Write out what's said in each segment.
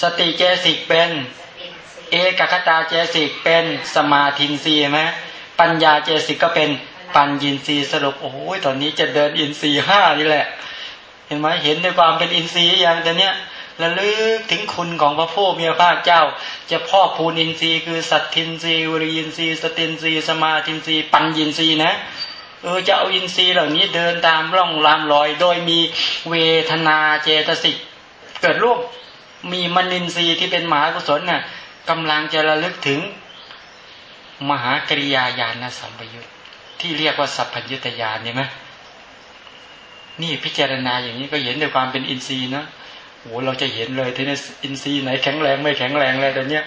สติเจตสิกเป็น เอกัคคตาเจตสิกเป็นสมาธินทรีย์ไหมปัญญาเจตสิกก็เป็นปัญญินทรีย์สรุปโอ้ยตอนนี้จะเดินอินทรีย์ห้านี่แหละ เห็นไหมเห็นในความเป็นอินทรีย์อย่างแต่เนี้ยระลึกถึงคุณของพระผู้มีพระภาคเจ้า จะพอกพูนอินทรีย์คือสัทธินทรีย์วิริยินทรีย์สตินทรีย์สมาธินทรีย์ปัญญินทรีย์นะเออจะเอาอินทรีย์เหล่านี้เดินตามร่องรามรอย โดยมีเวทนาเจตสิกเกิดร่วม มีมนินทรีย์ที่เป็นมหากุศลน่ะกำลังจะระลึกถึงมหากริยาญาณสัมปยุตที่เรียกว่าสัพพัญญุตญาณเนี่ไหมนี่พิจารณาอย่างนี้ก็เห็นในความเป็นอินทรีย์นะโอ้เราจะเห็นเลยทีนี้อินทรีย์ไหนแข็งแรงไม่แข็งแรงเลยแต่เนี้ย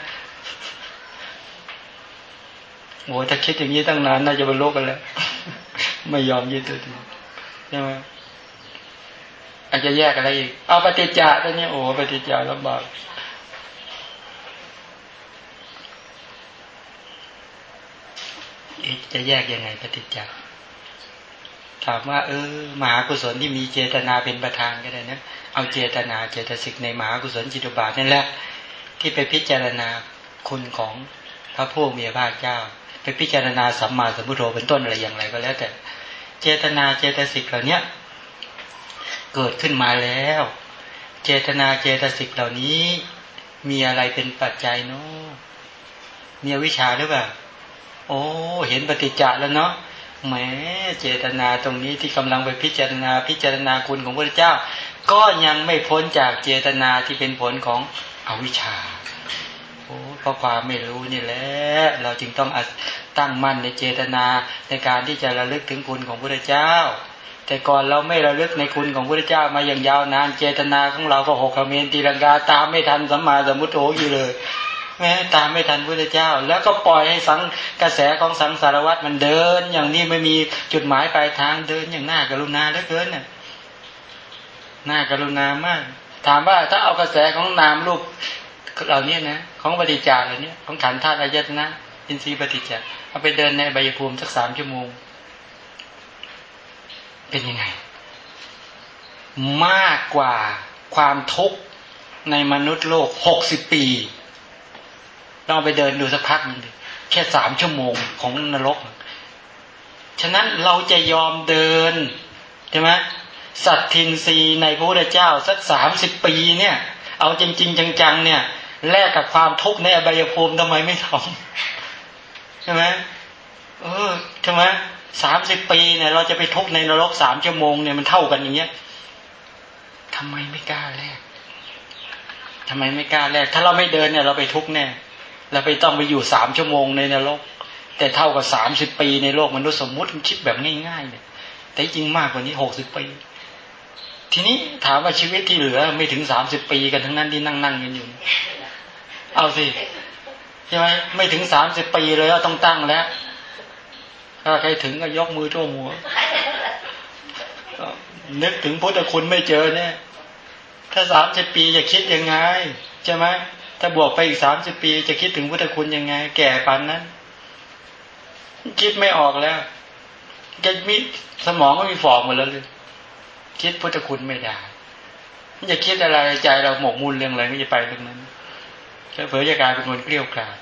โอ้ถ้าคิดอย่างนี้ตั้งนานน่าจะบรรลุกันแล้ว ไม่ยอมยึดตัวใช่ไหม อาจจะแยกอะไรอีก เอาปฏิจจาตัวนี้โอ้ปฏิจจาลำบากจะแยกยังไงปฏิจจ์ถามว่า เออมหากุศลที่มีเจตนาเป็นประธานก็ได้นะเอาเจตนาเจตสิกในมหากุศลจิตุบาทนั่นแหละที่ไปพิจารณาคุณของพระผู้มีพระเจ้า ไปพิจารณาสัมมาสัมพุทโธเป็นต้นอะไรอย่างไรก็แล้วแต่ เจตนาเจตสิกเหล่านี้ เกิดขึ้นมาแล้ว เจตนาเจตสิกเหล่านี้ มีอะไรเป็นปัจจัยเนาะมีวิชาหรือเปล่าโอ้เห็นปฏิจจแล้วเนาะแหมเจตนาตรงนี้ที่กำลังไปพิจารณาพิจารณาคุณของพระเจ้า ก็ยังไม่พ้นจากเจตนาที่เป็นผลของอวิชชาโอ้เพราะความไม่รู้นี่แหละเราจึงต้องตั้งมั่นในเจตนาในการที่จะระลึกถึงคุณของพระเจ้า แต่ก่อนเราไม่ระลึกในคุณของพระเจ้ามาอย่างยาวนานเจตนาของเราก็หกขเมนตีลังกาตามไม่ทันสัมมาสัมพุทโธอยู่เลยแม้ตามไม่ทันพระเจ้า แล้วก็ปล่อยให้สังกระแสของสังสารวัตรมันเดิน อย่างนี้ไม่มีจุดหมายปลายทางเดินอย่างน่ากรุณาเหลือเกินน่ะน่ากรุณามาก ถามว่าถ้าเอากระแสของนามรูปเหล่านี้นะของปฏิจจารเหล่านี้ของขันธ์ธาตุอายตนะอินทรีย์ปฏิจจารเอาไปเดินในใบภูมิสักสามชั่วโมง เป็นยังไง มากกว่าความทุกข์ในมนุษย์โลกหกสิบปีลองไปเดินดูสักพักนึงแค่สามชั่วโมงของนรก ฉะนั้นเราจะยอมเดินใช่ไหมสัตทินรีในพระพุทธเจ้าสักสามสิบปีเนี่ย เอาจริง ๆ จังๆ เนี่ยแลกกับความทุกข์ในอบายภูมิทำไมไม่ทำใช่ไหมเออใช่ไหม สามสิบปีเนี่ยเราจะไปทุกในนรกสามชั่วโมงเนี่ยมันเท่ากันอย่างเงี้ยทำไมไม่กล้าแลกทำไมไม่กล้าแลกถ้าเราไม่เดินเนี่ยเราไปทุกแน่เราไปต้องไปอยู่สามชั่วโมงในนรก แต่เท่ากับสามสิบปีในโลกมนุษย์สมมุติคิดแบบง่ายๆเนี่ย แต่จริงมากกว่านี้หกสิบปี ทีนี้ถามว่าชีวิตที่เหลือไม่ถึงสามสิบปีกันทั้งนั้นที่นั่งนั่งกันอยู่ เอาสิใช่ไหมไม่ถึงสามสิบปีเลยต้องตั้งแล้ว ถ้าใครถึงก็ยกมือท่วหัวนึกถึงพุทธคุณไม่เจอเนี่ย ถ้าสามสิบปีจะคิดยังไงใช่ไหมถ้าบวกไปอีกสามสิบปีจะคิดถึงพุทธคุณยังไง แก่ปันนั้น คิดไม่ออกแล้วจะมีสมองก็มีฟองหมดแล้วเลยคิดพุทธคุณไม่ได้จะคิดอะไรใจเราหมกมุ่นเรื่องอะไรไม่จะไปเรื่องนั้นเผยจะกลายเป็นคนเกลี้ยกล่อม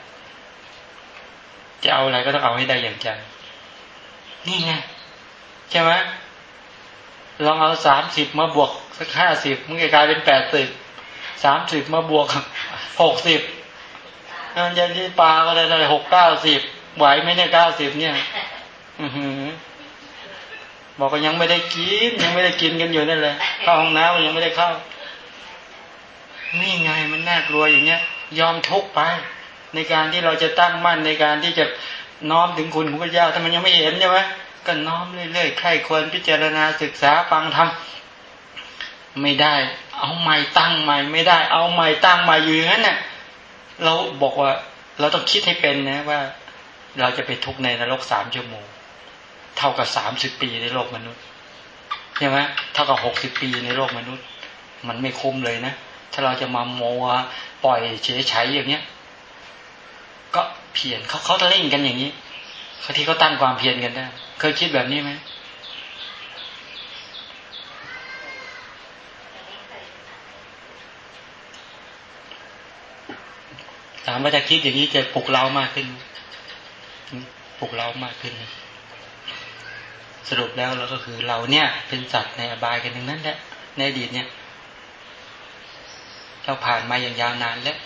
จะเอาอะไรก็ต้องเอาให้ได้อย่างใจ นี่ไงใช่ไหมลองเอาสามสิบมาบวกสักห้าสิบมันจะกลายเป็นแปดสิบสามสิบมาบวกหกสิบยันที่ปลาก็ได้ได้หกเก้าสิบไหวไหมเนี่ยเก้าสิบเนี่ย อือหือบอกว่ายังไม่ได้กิน ยังไม่ได้กินกันอยู่นั่นแหละเข้าห้องน้ำยังไม่ได้เข้า นี่ไงมันน่ากลัวอย่างเงี้ย ยอมทุกไป ในการที่เราจะตั้งมั่นในการที่จะน้อมถึงคุณของพระเจ้าถ้ามันยังไม่เห็นใช่ไหม ก็น้อมเรื่อยๆใครควรพิจารณาศึกษาฟังทำไม่ได้ เอาใหม่ตั้งใหม่ไม่ได้ เอาใหม่ตั้งใหม่อยู่อย่างนั้นเน่ะเราบอกว่า เราต้องคิดให้เป็นนะว่า เราจะไปทุกในนรกสามชั่วโมง เท่ากับสามสิบปีในโลกมนุษย์ใช่ไหมเท่ากับหกสิบปีในโลกมนุษย์ มันไม่คุ้มเลยนะถ้าเราจะมาโมวปล่อยเฉยใช้อย่างเนี้ยก็เพียรเขาเขาเล่นกันอย่างนี้ เขาที่เขาตั้งความเพียรกันได้เคยคิดแบบนี้ไหมถามว่าจะคิดอย่างนี้จะปลุกเรามากขึ้นปลุกเรามากขึ้น สรุปแล้วเราก็คือเราเนี่ย เป็นสัตว์ในอบายกันทั้งนั้นแหละในอดีตเนี่ยเราผ่านมาอย่างยาวนานแล้ว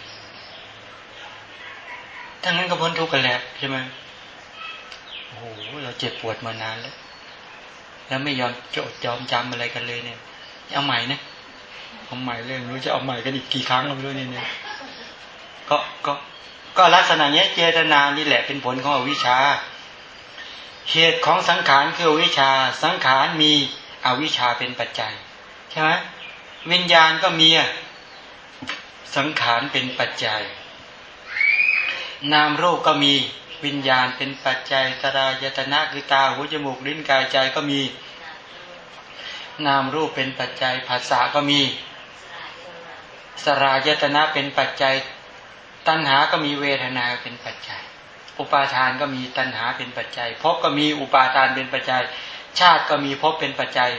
ทั้งนั้นก็พ้นทุกข์กันแล้วใช่ไหม โอ้โหเราเจ็บปวดมานานแล้ว แล้วไม่ยอมจดยอมจำอะไรกันเลยเนี่ยเอาใหม่นะเอาใหม่เรื่องรู้จะเอาใหม่กันอีกกี่ครั้งเราไม่รู้เนี่ยก็ก็ก็ลักษณะนี้เจตนานี่แหละเป็นผลของอวิชชา เหตุของสังขารคืออวิชชา สังขารมีอวิชชาเป็นปัจจัยใช่ไหมวิญญาณก็มีสังขารเป็นปัจจัย นามรูปก็มี วิญญาณเป็นปัจจัยตรายตนะคือตาหูจมูกลิ้นกายใจก็มี นามรูปเป็นปัจจัยภาษาก็มี สรายตนะเป็นปัจจัย ตัณหาก็มีเวทนาเป็นปัจจัย อุปาทานก็มีตัณหาเป็นปัจจัยภพก็มีอุปาทานเป็นปัจจัย ชาติก็มีภพเป็นปัจจัย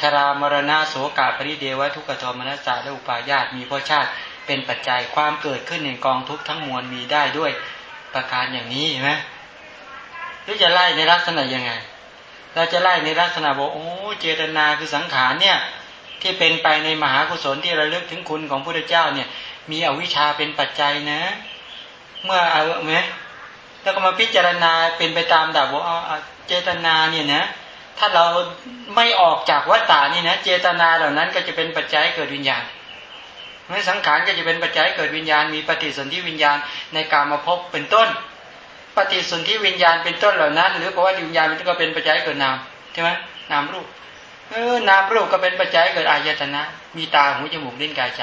ชรามรณะโสกาปริเดวะทุกขโทมนัสสาและอุปาญาตมีพราะชาติเป็นปัจจัยความเกิดขึ้นในกองทุกทั้งมวลมีได้ด้วย ประการอย่างนี้ใช่ไหมหรือจะไล่ในลักษณะยังไง เราจะไล่ในลักษณะบอกโอ้เจตนาคือสังขารเนี่ย ที่เป็นไปในมหากุศลที่ระลึกถึงคุณของพระพุทธเจ้าเนี่ย มีอวิชชาเป็นปัจจัยนะ เมื่อเอาไหมแล้วก็มาพิจารณาเป็นไปตามดับว่าเจตนาเนี่ยนะถ้าเราไม่ออกจากวัฏฏานี่นะเจตนาเหล่านั้นก็จะเป็นปัจจัยเกิดวิญญาณ ไม่สังขารก็จะเป็นปัจจัยเกิดวิญญาณ มีปฏิสนธิวิญญาณในการมาพบเป็นต้น ปฏิสนธิวิญญาณเป็นต้นเหล่านั้น หรือเพราะว่าวิญญาณมันก็เป็นปัจจัยเกิดนามใช่ไหมนามรูปเออนามรูปก็เป็นปัจจัยเกิดอายตนะ มีตาหูจมูกลิ้นกายใจ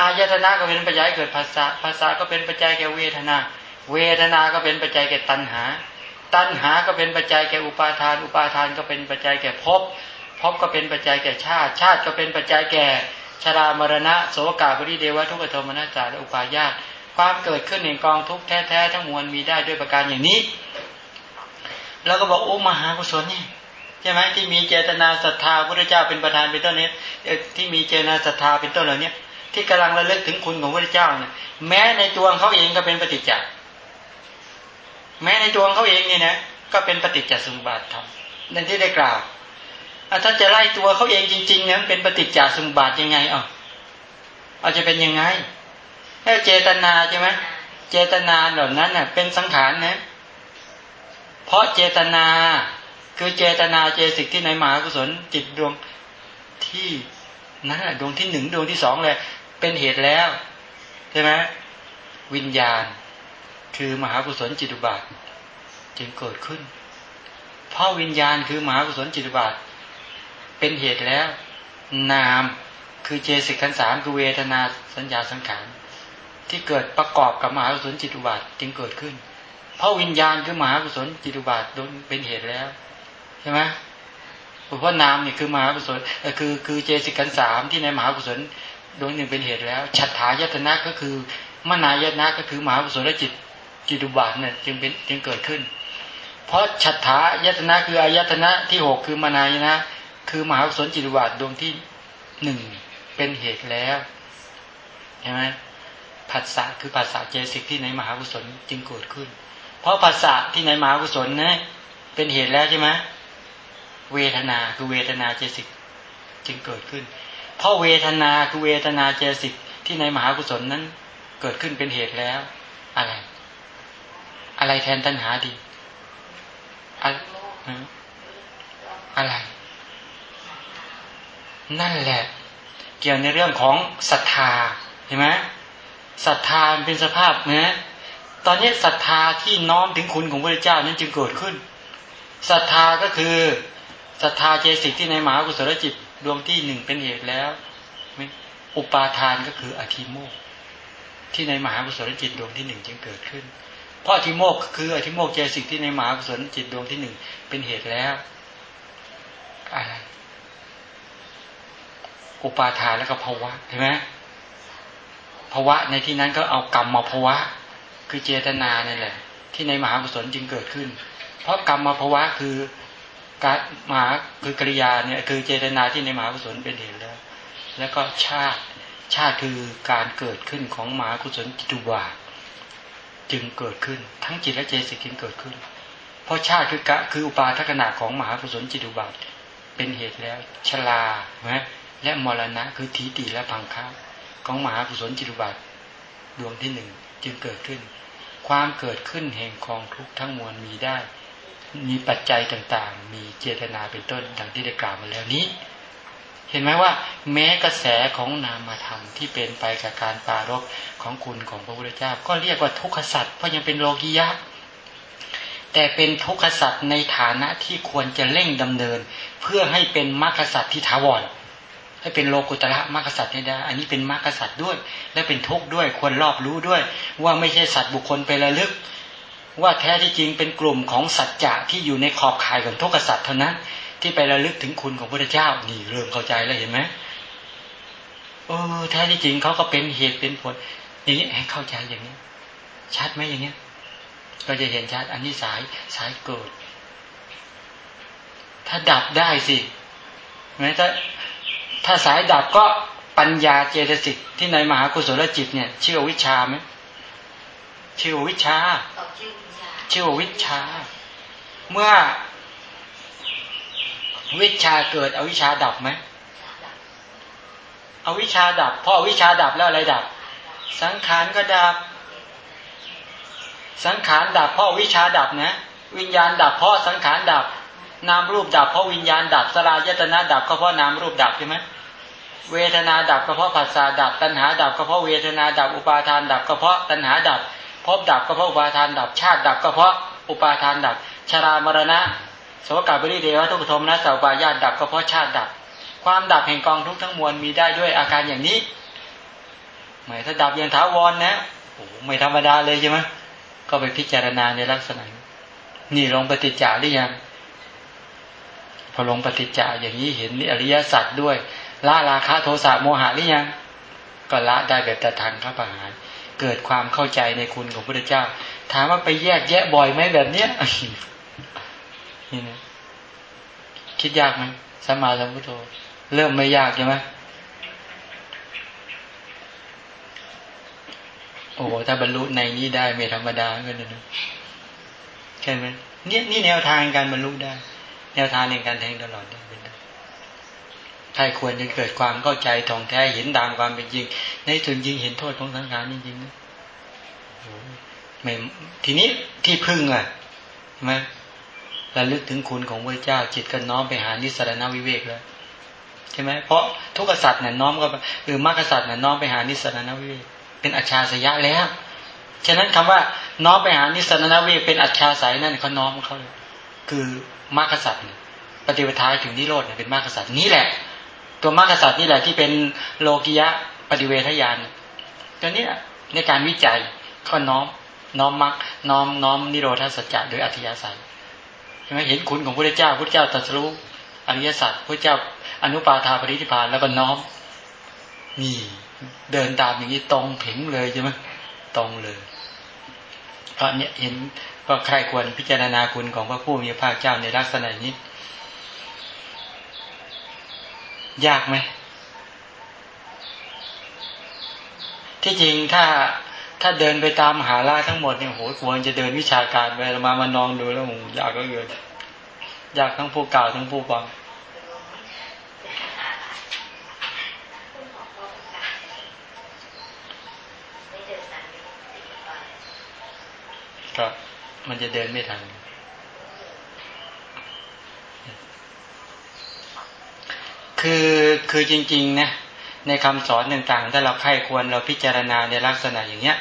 อายตนะก็เป็นปัจจัยเกิดภาษาภาษาก็เป็นปัจจัยแก่เวทนา เวทนาก็เป็นปัจจัยแก่ตัณหา ตัณหาก็เป็นปัจจัยแก่อุปาทาน อุปาทานก็เป็นปัจจัยแก่ภพภพก็เป็นปัจจัยแก่ชาติ ชาติก็เป็นปัจจัยแก่ ชรามรณะโสกาบริเดวะทุกขโทมนัสสาและอุปาญาตความเกิดขึ้นในกองทุกแท้ๆทั้งมวลมีได้ด้วยประการอย่างนี้ แล้วก็บอกโอ้มหากุศลนี่ใช่ไหมที่มีเจตนาศรัทธาพระเจ้าเป็นประธานเป็นต้นนี้ที่มีเจตนาศรัทธาเป็นต้นเหล่านี้ที่กำลังระลึกถึงคุณของพระเจ้าเนี่ยแม้ในตัวเขาเองก็เป็นปฏิจจ์แม้ในตัวเขาเองเนี่ยนะก็เป็นปฏิจจสมบัติธรรมนั่นที่ได้กล่าว ถ้าจะไล่ตัวเขาเองจริงๆเนี่ยเป็นปฏิจจสมุปบาทยังไงอะอาจจะเป็นยังไงถ้าเจตนาใช่ไหมเจตนาเหล่านั้นเน่ะ เป็นสังขารนะ เพราะเจตนาคือเจตนาเจสิกที่ในมหากุศลจิตดวงที่นั่นแหละดวงที่หนึ่งดวงที่สองเลยเป็นเหตุแล้วใช่ไหมวิญญาณ คือมหากุศลจิตุบาท จึงเกิดขึ้น เพราะวิญญาณคือมหากุศลจิตุบาท เป็นเหตุแล้ว นามคือเจสิกขันสามคือเวทนาสัญญาสังขารที่เกิดประกอบกับมหากุศลจิตุบาทจึงเกิดขึ้น เพราะวิญญาณคือมหากุศลจิตุบาทเป็นเหตุแล้วใช่ไหมเพราะนามเนี่ยคือมหากุศลคือคือเจสิกขันสามที่ในมหากุศลดวงหนึ่งเป็นเหตุแล้วฉัตถายตนะก็คือมนายตนะก็คือมหากุศลจิตจิตุบาทเนี่ยจึงเป็นจึงเกิดขึ้น เพราะฉัตถายตนะคืออายตนะที่หกคือมนายนะ คือมหากุศลจิตวาดดวงที่หนึ่งเป็นเหตุแล้วใช่ไหมผัสสะคือภาษาเจสิกที่ในมหากุศลจึงเกิดขึ้น เพราะภาษาที่ในมหากุศลนะเป็นเหตุแล้วใช่ไหมเวทนาคือเวทนาเจสิกจึงเกิดขึ้น เพราะเวทนาคือเวทนาเจสิกที่ในมหากุศลนั้น เกิดขึ้นเป็นเหตุแล้ว อะไร อะไรแทนตัณหาดี อะไร นั่นแหละ เกี่ยวในเรื่องของศรัทธาเห็นไหมศรัทธาเป็นสภาพนะตอนนี้ศรัทธาที่น้อมถึงคุณของพระเจ้านั้นจึงเกิดขึ้นศรัทธาก็คือศรัทธาเจสิกที่ในมหากุศลจิตดวงที่หนึ่งเป็นเหตุแล้วอุปาทานก็คืออธิโมกที่ในมหากุศลจิตดวงที่หนึ่งจึงเกิดขึ้น เพราะอธิโมกคืออธิโมกเจสิกที่ในมหากุศลจิตดวงที่หนึ่งเป็นเหตุแล้วอะไร อุปาทานแล้วก็ภาวะเห็นไหมภาวะในที่นั้นก็เอากรรมมาภาวะ คือเจตนาเนี่ยแหละ ที่ในมหากุศลจึงเกิดขึ้น เพราะกรรมมาภาวะคือการมหาคือกริยาเนี่ยคือเจตนาที่ในมหากุศลเป็นเหตุแล้ว แล้วก็ชาติชาติคือการเกิดขึ้นของมหากุศลจิตุวาจึงเกิดขึ้น ทั้งจิตและเจสิกจึงเกิดขึ้น เพราะชาติคือกะคืออุปาทขณะของมหากุศลจิตุบาทเป็นเหตุแล้วชลานะ และมรณะคือทีติและพังค้าของมหากุศลจิตุบาทดวงที่หนึ่งจึงเกิดขึ้น ความเกิดขึ้นแห่งกองทุกทั้งมวลมีได้ มีปัจจัยต่างๆ มีเจตนาเป็นต้นดังที่ได้กล่าวมาแล้วนี้ เห็นไหมว่า แม้กระแสของนามธรรมที่เป็นไปกับการปารบของคุณของพระพุทธเจ้า ก็เรียกว่าทุกขสัตว์เพราะยังเป็นโลกียะแต่เป็นทุกขสัตว์ในฐานะที่ควรจะเร่งดำเนิน เพื่อให้เป็นมรรคสัตว์ที่ถาวร ให้เป็นโลกุตระมรรคสัตว์ได้อันนี้เป็นมรรคสัตว์ด้วย และเป็นทุกข์ด้วยควรรอบรู้ด้วย ว่าไม่ใช่สัตว์บุคคลไประลึก ว่าแท้ที่จริงเป็นกลุ่มของสัจจะที่อยู่ในขอบข่ายของทุกขสัตว์เท่านั้น ที่ไประลึกถึงคุณของพระเจ้านี่เริ่มเข้าใจแล้วเห็นไหมเออแท้ที่จริงเขาก็เป็นเหตุเป็นผล อย่างนี้ให้เข้าใจอย่างนี้ ชัดไหมอย่างเนี้ยก็จะเห็นชัดอันนี้สายสายเกิด ถ้าดับได้สิแม้ถ้า ถ้าสายดับก็ปัญญาเจตสิกที่ในมหากุศลจิตเนี่ยชื่อวิชาไหมชื่อวิชาชื่อวิชา เมื่อวิชาเกิดอวิชาดับไหมอวิชาดับพออวิชาดับแล้วอะไรดับ สังขารก็ดับ สังขารดับเพราะวิชาดับนะ วิญญาณดับเพราะสังขารดับ นามรูปดับเพราะวิญญาณดับสลายตนะดับก็เพราะนามรูปดับใช่ไหม เวทนาดับก็เพราะผัสสะดับ ตัณหาดับก็เพราะเวทนาดับอุปาทานดับก็เพราะตัณหาดับพบดับก็เพราะอุปาทานดับชาติดับก็เพราะอุปาทานดับ ชรามรณะสกาบริเดวทุกขโทมนะสาวปายาดับก็เพราะชาติดับ ความดับแห่งกองทุกทั้งมวลมีได้ด้วยอาการอย่างนี้หมายถ้าดับอย่างถาวรนะโอ้ไม่ธรรมดาเลยใช่ไหมก็ไปพิจารณาในลักษณะนี่ลงปฏิจจาหรือยังพอลงปฏิจจาอย่างนี้เห็นอริยสัจด้วย ละราคะโทสะโมหะหรือยัง ก็ละได้แบบแต่ทันครับอาหารเกิดความเข้าใจในคุณของพระเจ้า ถามว่าไปแยกแยะบ่อยไหมแบบเนี้ยนี่นะคิดยากไหมสมาสัมพุทโธเริ่มไม่ยากใช่ไหมโอ้ถ้าบรรลุในนี้ได้ไม่ธรรมดาก็เลยนะใช่ไหมเนี่ยนี่แนวทางการบรรลุได้ แนวทางในการแทงตลอดได้ ใครควรจะเกิดความเข้าใจท่องแท้เห็นตามความเป็นจริง ในส่วนจริงเห็นโทษของสังขารจริงๆนะทีนี้ที่พึ่งอะใช่ไหมระลึกถึงคุณของพระเจ้าจิตก็น้อมไปหานิสรณวิเวกแล้วใช่ไหมเพราะทุกษัตริย์เนี่ยน้อมก็หรือมรรคษัตริย์เนี่ยน้อมไปหานิสรณวิเวกเป็นอัจฉริยะแล้วฉะนั้นคำว่าน้อมไปหานิสรณวิเวกเป็นอัจฉริยะนั่นเขาน้อมเขาเลยคือมรรคษัตริย์ปฏิปทาถึงนิโรธเนี่ยเป็นมรรคษัตริย์นี่แหละ ตัวมรรคสัตว์นี่แหละที่เป็นโลกิยะปฏิเวทยานตัวนี้ในการวิจัยก็น้อมน้อมมรรคน้อมน้อมนิโรธาสัจจะโดยอัธยาศัยใช่ไหมเห็นคุณของพระเจ้าพระเจ้าตรัสรู้อริยสัจพระเจ้าอนุปาทาปริธิพานแล้วก็น้อมนี่เดินตามอย่างนี้ตรงถึงเลยใช่ไหมตรงเลยก็เนี่ยเห็นก็ใครควรพิจารณาคุณของพระผู้มีพระเจ้าในลักษณะนี้ ยากไหม ที่จริงถ้าถ้าเดินไปตามหาล่าทั้งหมดเนี่ยโหควรจะเดินวิชาการไปมามานองดูแล้วโหยากก็เกินยากทั้งผู้กล่าวทั้งผู้ฟังก็มันจะเดินไม่ทัน คือคือจริงๆนะในคำสอนต่างๆ ถ้าเราใครควรเราพิจารณาในลักษณะอย่างเนี้ย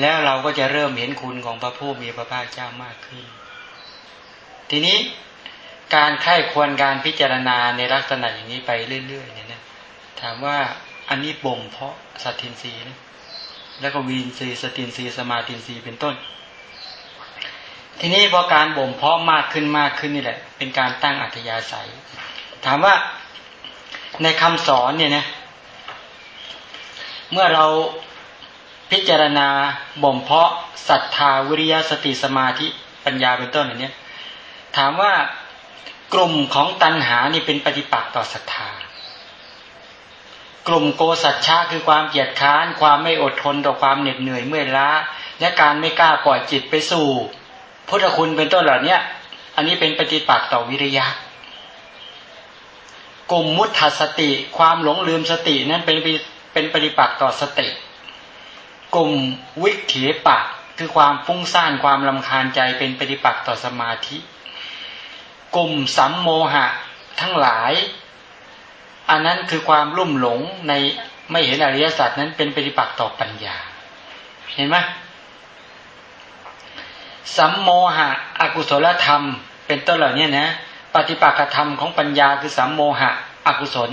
แล้วเราก็จะเริ่มเห็นคุณของพระผู้มีพระภาคเจ้ามากขึ้น ทีนี้การไข้ควรการพิจารณาในลักษณะอย่างนี้ไปเรื่อยๆเนี่ยนะถามว่าอันนี้บ่มเพาะสัตทินรีนะแล้วก็วีนรีสตินรีสมาตินรีเป็นต้น ทีนี้พอการบ่มเพาะมากขึ้นมากขึ้นนี่แหละ เป็นการตั้งอัธยาศัย ถามว่า ในคำสอนเนี่ยนะเมื่อเราพิจารณาบ่มเพาะศรัทธาวิริยะสติสมาธิปัญญาเป็นต้นอย่างนี้ถามว่ากลุ่มของตัณหานี่เป็นปฏิปักษ์ต่อศรัทธา กลุ่มโกสัจฉาคือความเกียจค้าน ความไม่อดทนต่อความเหน็ดเหนื่อยเมื่อยล้า และการไม่กล้าปล่อยจิตไปสู่พุทธคุณเป็นต้นเหล่านี้อันนี้เป็นปฏิปักษ์ต่อวิริยะ กลุ่มมุตถสติ ความหลงลืมสตินั้นเป็นเป็นปฏิปักษ์ต่อสติ กลุ่มวิเขปะคือความฟุ้งซ่านความลำคาญใจเป็นปฏิปักษ์ต่อสมาธิ กลุ่มสัมโมหะทั้งหลาย อันนั้นคือความลุ่มหลงในไม่เห็นอริยสัจนั้นเป็นปฏิปักษ์ต่อปัญญา เห็นไหมสัมโมหะอกุศลธรรม เป็นต้นเหล่านี้นะ ปฏิปักษ์ธรรมของปัญญาคือสัมโมหะ อกุศล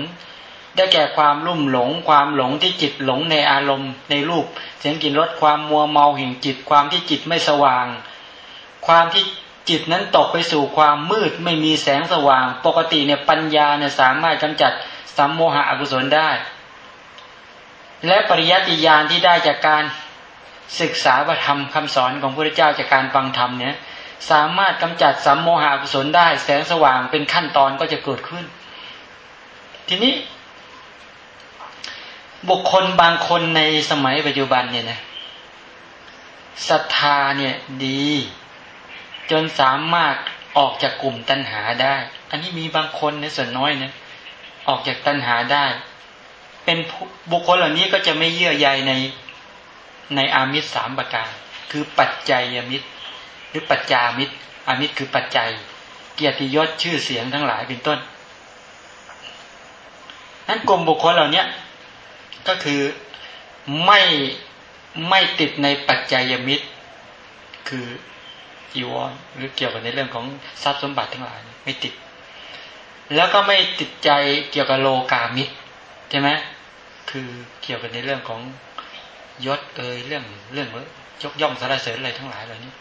ได้แก่ความลุ่มหลง ความหลงที่จิตหลงในอารมณ์ในรูป เสียงกลิ่นรสความมัวเมาแห่งจิตความที่จิตไม่สว่าง ความที่จิตนั้นตกไปสู่ความมืดไม่มีแสงสว่าง ปกติเนี่ยปัญญาเนี่ยสามารถกำจัดสัมโมหะอกุศลได้ และปริยัติญาณที่ได้จากการศึกษาประธรรมคำสอนของพระพุทธเจ้าจากการฟังธรรมเนี่ย สามารถกำจัดสัมโมหะกุศลได้ แสงสว่างเป็นขั้นตอนก็จะเกิดขึ้น ทีนี้ บุคคลบางคนในสมัยปัจจุบันเนี่ยนะศรัทธาเนี่ยดี จนสามารถออกจากกลุ่มตัณหาได้ อันนี้มีบางคนในส่วนน้อยนะออกจากตัณหาได้ เป็นบุคคลเหล่านี้ก็จะไม่เยื่อใยในในอามิตรสามประการ คือปัจจัยอามิตร หรือปัจจามิตรอามิตรคือปัจจัย เกียรติยศชื่อเสียงทั้งหลายเป็นต้นนั้นกลุ่มบุคคลเหล่านี้ก็คือไม่ไม่ติดในปัจจัยมิตร คือจีวรหรือเกี่ยวกับในเรื่องของทรัพย์สมบัติทั้งหลายไม่ติด แล้วก็ไม่ติดใจเกี่ยวกับโลกามิตรใช่ไหมคือเกี่ยวกับในเรื่องของยศเอ่ยเรื่องเรื่องยกย่องสารเสริญอะไรทั้งหลายเหล่านี้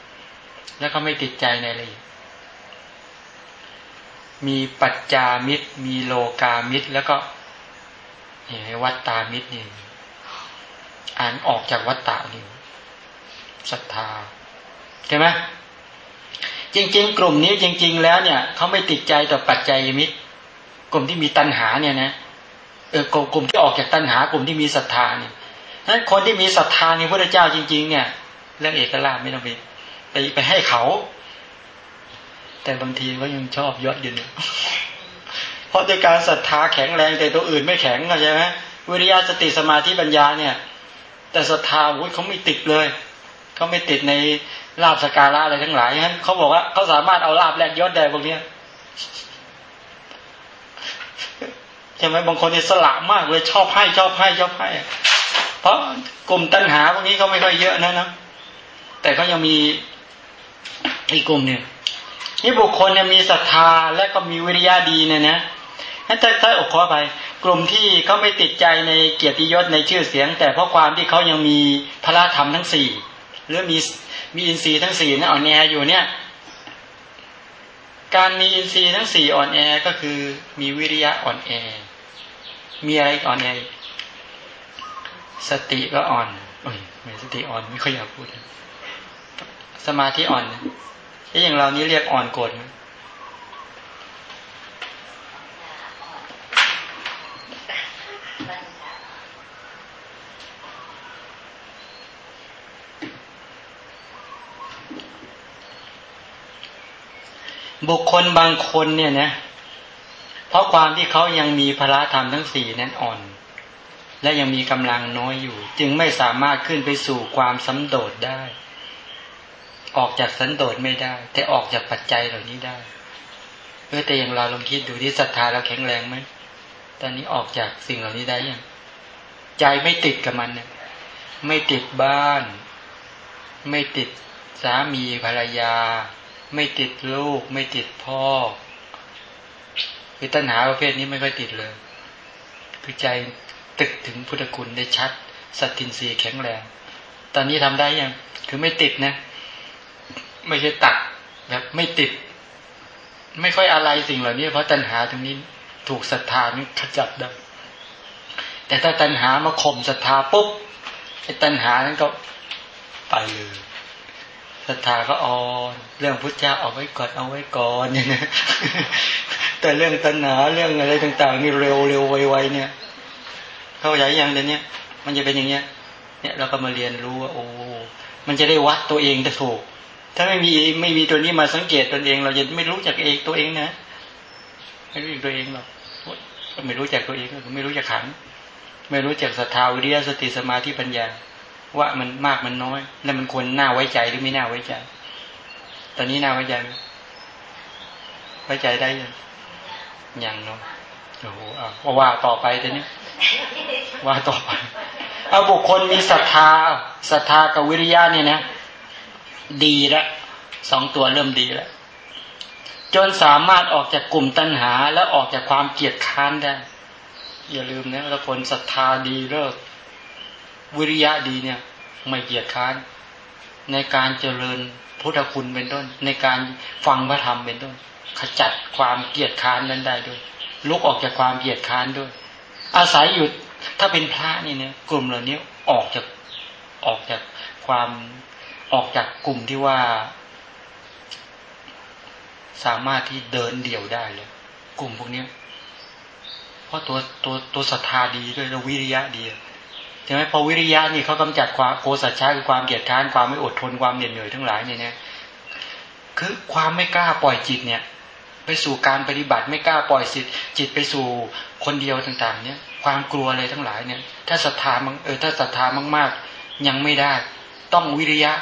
แล้วก็ไม่ติดใจในอะไรมีปัจจามิตร มีโลกามิตร แล้วก็นี่วัตตามิตรนี่อ่านออกจากวัตตานี่ศรัทธาใช่ไหมจริง ๆ กลุ่มนี้จริง ๆ แล้วเนี่ยเขาไม่ติดใจต่อปัจจัยมิตร กลุ่มที่มีตัณหาเนี่ยนะเออกลุ่มที่ออกจากตัณหากลุ่มที่มีศรัทธาเนี่ยนั้นคนที่มีศรัทธาในพระเจ้าจริง ๆ เนี่ย เรื่องเอกราชไม่ต้องไป ไปไปให้เขา แต่บางทีก็ยังชอบยศอยู่เนี่ยเพราะในการศรัทธาแข็งแรงแต่ตัวอื่นไม่แข็งใช่ไหมวิริยะสติสมาธิปัญญาเนี่ย แต่ศรัทธาวุ้ยเขาไม่ติดเลยเขาไม่ติดในลาบสการะอะไรทั้งหลายฉะนั้นเขาบอกว่าเขาสามารถเอาลาบแลกยศได้พวกเนี้ยใช่ไหมบางคนเนี่ยสละมากเลยชอบให้ชอบให้ชอบให้เพราะกลุ่มตัณหาพวกนี้เขาไม่ค่อยเยอะนะนะแต่ก็ยังมี อีกกลุ่มหนึ่งนี่บุคคลเนี่ยมีศรัทธาและก็มีวิริยะดีเนี่ยนะนั่นถ้าอกขอไป กลุ่มที่เขาไม่ติดใจในเกียรติยศในชื่อเสียง แต่เพราะความที่เขายังมีพระธรรมทั้งสี่หรือมีมีอินทรีย์ทั้งสี่นี่อ่อนแออยู่เนี่ย การมีอินทรีย์ทั้งสี่อ่อนแอก็คือมีวิริยะอ่อนแอ มีอะไรอ่อนแอสติก็อ่อนโอ้ยไม่สติอ่อนไม่ค่อยอยากพูด สมาธิอ่อนนะอย่างเรานี้เรียกอ่อนโกรธบุคคลบางคนเนี่ยนะ เพราะความที่เขายังมีพระธรรมทั้งสี่นั้นอ่อน และยังมีกำลังน้อยอยู่ จึงไม่สามารถขึ้นไปสู่ความสันโดษได้ ออกจากสันโดษไม่ได้ แต่ออกจากปัจจัยเหล่านี้ได้เพื่อแต่อย่างเราลองคิดดูที่ศรัทธาเราแข็งแรงไหมตอนนี้ออกจากสิ่งเหล่านี้ได้ยังใจไม่ติดกับมันเนี่ยไม่ติดบ้าน ไม่ติดสามีภรรยา ไม่ติดลูก ไม่ติดพ่อคือตัณหาประเภทนี้ไม่ค่อยติดเลยคือใจตึกถึงพุทธคุณได้ชัด สัตตินรีแข็งแรง ตอนนี้ทำได้ยังคือไม่ติดนะ ไม่ใช่ตัดแบบไม่ติด ไม่ค่อยอะไรสิ่งเหล่านี้ เพราะตัณหาตรงนี้ถูกศรัทธานี่ขจัดได้แต่ถ้าตัณหามาข่มศรัทธาปุ๊บไอ้ตัณหานั้นก็ไปเลยศรัทธาก็อ่อนเรื่องพุทธเจ้าเอาไว้ก่อนเอาไว้ก่อนเนี่ยนะแต่เรื่องตัณหาเรื่องอะไรต่าง ๆ นี่เร็วเร็วไวๆเนี่ย เข้าใจยังเดี๋ยวนี้มันจะเป็นอย่างเงี้ย เนี่ยเราก็มาเรียนรู้ว่าโอ้มันจะได้วัดตัวเองจะถูก ถ้าไม่มีไม่มีตัวนี้มาสังเกตตัวเอง เราจะไม่รู้จักเองตัวเองนะไม่รู้จักตัวเองหรอกไม่รู้จักตัวเองก็ไม่รู้จักขันไม่รู้จักศรัทธาวิริยะสติสมาธิปัญญา ว่ามันมากมันน้อย แล้วมันควรน่าไว้ใจหรือไม่น่าไว้ใจ ตอนนี้น่าไว้ใจไหมไว้ใจได้ยังยังเนาะโอ้โหเอาว่าต่อไปตอนนี้ว่าต่อไป เอาบุคคลมีศรัทธาศรัทธากับวิริยะเนี่ยนะ ดีล้วสองตัวเริ่มดีแล้วจนสามารถออกจากกลุ่มตัณหา และออกจากความเกียดค้านได้ อย่าลืมนะถ้าคนศรัทธาดีเลิกวิริยะดีเนี่ย ไม่เกียดค้าน ในการเจริญพุทธคุณเป็นต้น ในการฟังพระธรรมเป็นต้น ขจัดความเกียดค้านนั้นได้ด้วยลุกออกจากความเกียดค้านด้วย อาศัยอยู่ถ้าเป็นพระนี่เนี่ยกลุ่มเหล่านี้ออกจากออกจากความ ออกจากกลุ่มที่ว่า สามารถที่เดินเดี่ยวได้เลย กลุ่มพวกนี้เพราะตัวตัวตัวศรัทธาดีด้วยแล้ววิริยะดีใช่ไหมพอวิริยะนี่เขากำจัดความโกสัจฉะคือความเกียดค้านความไม่อดทนความเหน็ดเหนื่อยทั้งหลายเนี่ยนะคือความไม่กล้าปล่อยจิตเนี่ย ไปสู่การปฏิบัติไม่กล้าปล่อยจิตจิตไปสู่คนเดียวต่าง ๆ เนี่ยความกลัวอะไรทั้งหลายเนี่ย ถ้าศรัทธามังเออถ้าศรัทธามาก ๆ ยังไม่ได้ ต้องวิริยะ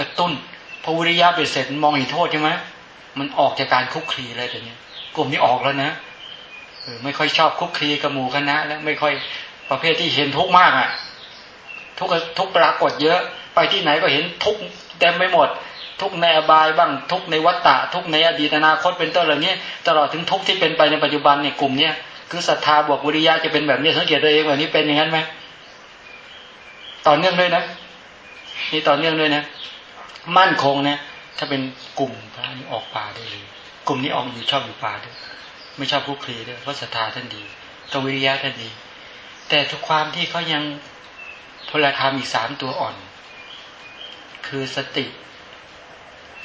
กระตุ้นพอวิริยะไปเสร็จมองเห็นโทษใช่ไหมมันออกจากการคุกคีอะไรแต่เนี้ยกลุ่มนี้ออกแล้วนะเออไม่ค่อยชอบคุกคีกับหมู่คณะ แล้วไม่ค่อยประเภทที่เห็นทุกข์มากอะ ทุกทุกปรากฏเยอะ ไปที่ไหนก็เห็นทุกเต็มไปหมด ทุกในอบายบ้างทุกในวัฏฏะทุกในอดีตอนาคตเป็นต้นเหล่านี้ตลอดถึงทุกที่เป็นไปในปัจจุบันเนี่ยกลุ่มเนี้ยคือศรัทธาบวกวิริยะจะเป็นแบบนี้สังเกตตัวเองแบบนี้เป็นอย่างนั้นไหมต่อเนื่องด้วยนะนี่ต่อเนื่องด้วยนะ มั่นคงนะถ้าเป็นกลุ่มพระนี่ออกป่าได้เลย กลุ่มนี้ออกอยู่ชอบอยู่ป่าด้วย ไม่ชอบคุกคีด้วยเพราะศรัทธาท่านดีตวิริยะท่านดี แต่ทุกความที่เขายังพลธรรมอีกสามตัวอ่อน คือสติ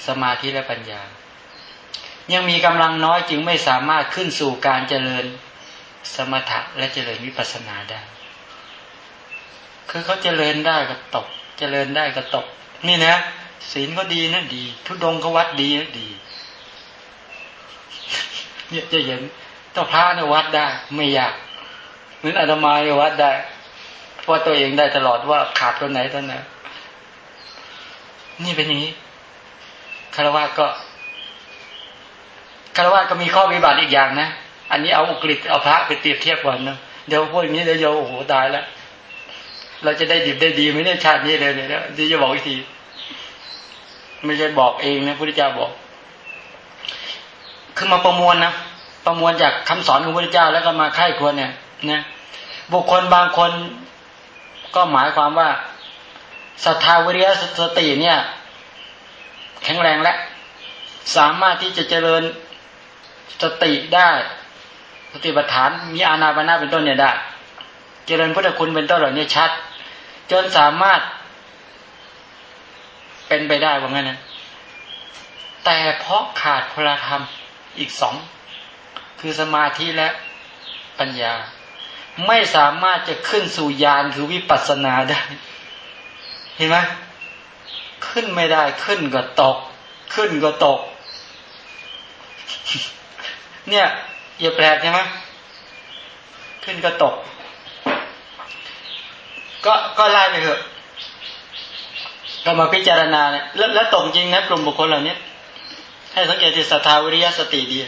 สมาธิและปัญญา ยังมีกำลังน้อยจึงไม่สามารถขึ้นสู่การเจริญสมถะและเจริญวิปัสสนาได้ คือเขาเจริญได้ก็ตก เจริญได้ก็ตก นี่นะ ศีลก็ดีนะดี ทุดงก็วัดดีนะดี เนี่ยจะเห็นต้าพระเนี่ยวัดได้ ไม่ยากเหมือนอาตมาเนี่ยวัดได้เพราะตัวเองได้ตลอดว่าขาดตัวไหนตัวไหนนี่เป็นอย่างนี้คารวะก็คารวะก็มีข้อวิบัติอีกอย่างนะอันนี้เอาอุกฤษเอาพระไปเปรียบเทียบก่อนนะเดี๋ยวพวกนี้เดี๋ยวโอ้โหตายแล้วเราจะได้ดิบได้ดีไหมเนี่ยชาตินี้เลยเนี่ยที่จะบอกอีกที ไม่ใช่บอกเองนะพุทธเจ้าบอก คือมาประมวลนะประมวลจากคำสอนของพระพุทธเจ้าแล้วก็มาไข้ควรเนี่ยนะบุคคลบางคนก็หมายความว่าศรัทธาวิริยะสติเนี่ย แข็งแรงและสามารถที่จะเจริญสติได้สติปัฏฐาน มีอานาปนาเป็นต้นเนี่ยได้ เจริญพุทธคุณเป็นต้นเหล่านี้ชัด จนสามารถ เป็นไปได้ว่างั้นนะแต่เพราะขาดพลธรรมอีกสอง คือสมาธิและปัญญา ไม่สามารถจะขึ้นสู่ญาณคือวิปัสสนาได้ เห็นไหมขึ้นไม่ได้ขึ้นก็ตก ขึ้นก็ตก เนี่ยอย่าแปลกใช่ไหมขึ้นก็ตก ก็ก็ไล่ไปเถอะ ก็มาพิจารณาเนี่ยแล้วแล้วตกจริงนะกลุ่มบุคคลเหล่านี้ให้สังเกตที่ศรัทธาวิริยะสติดี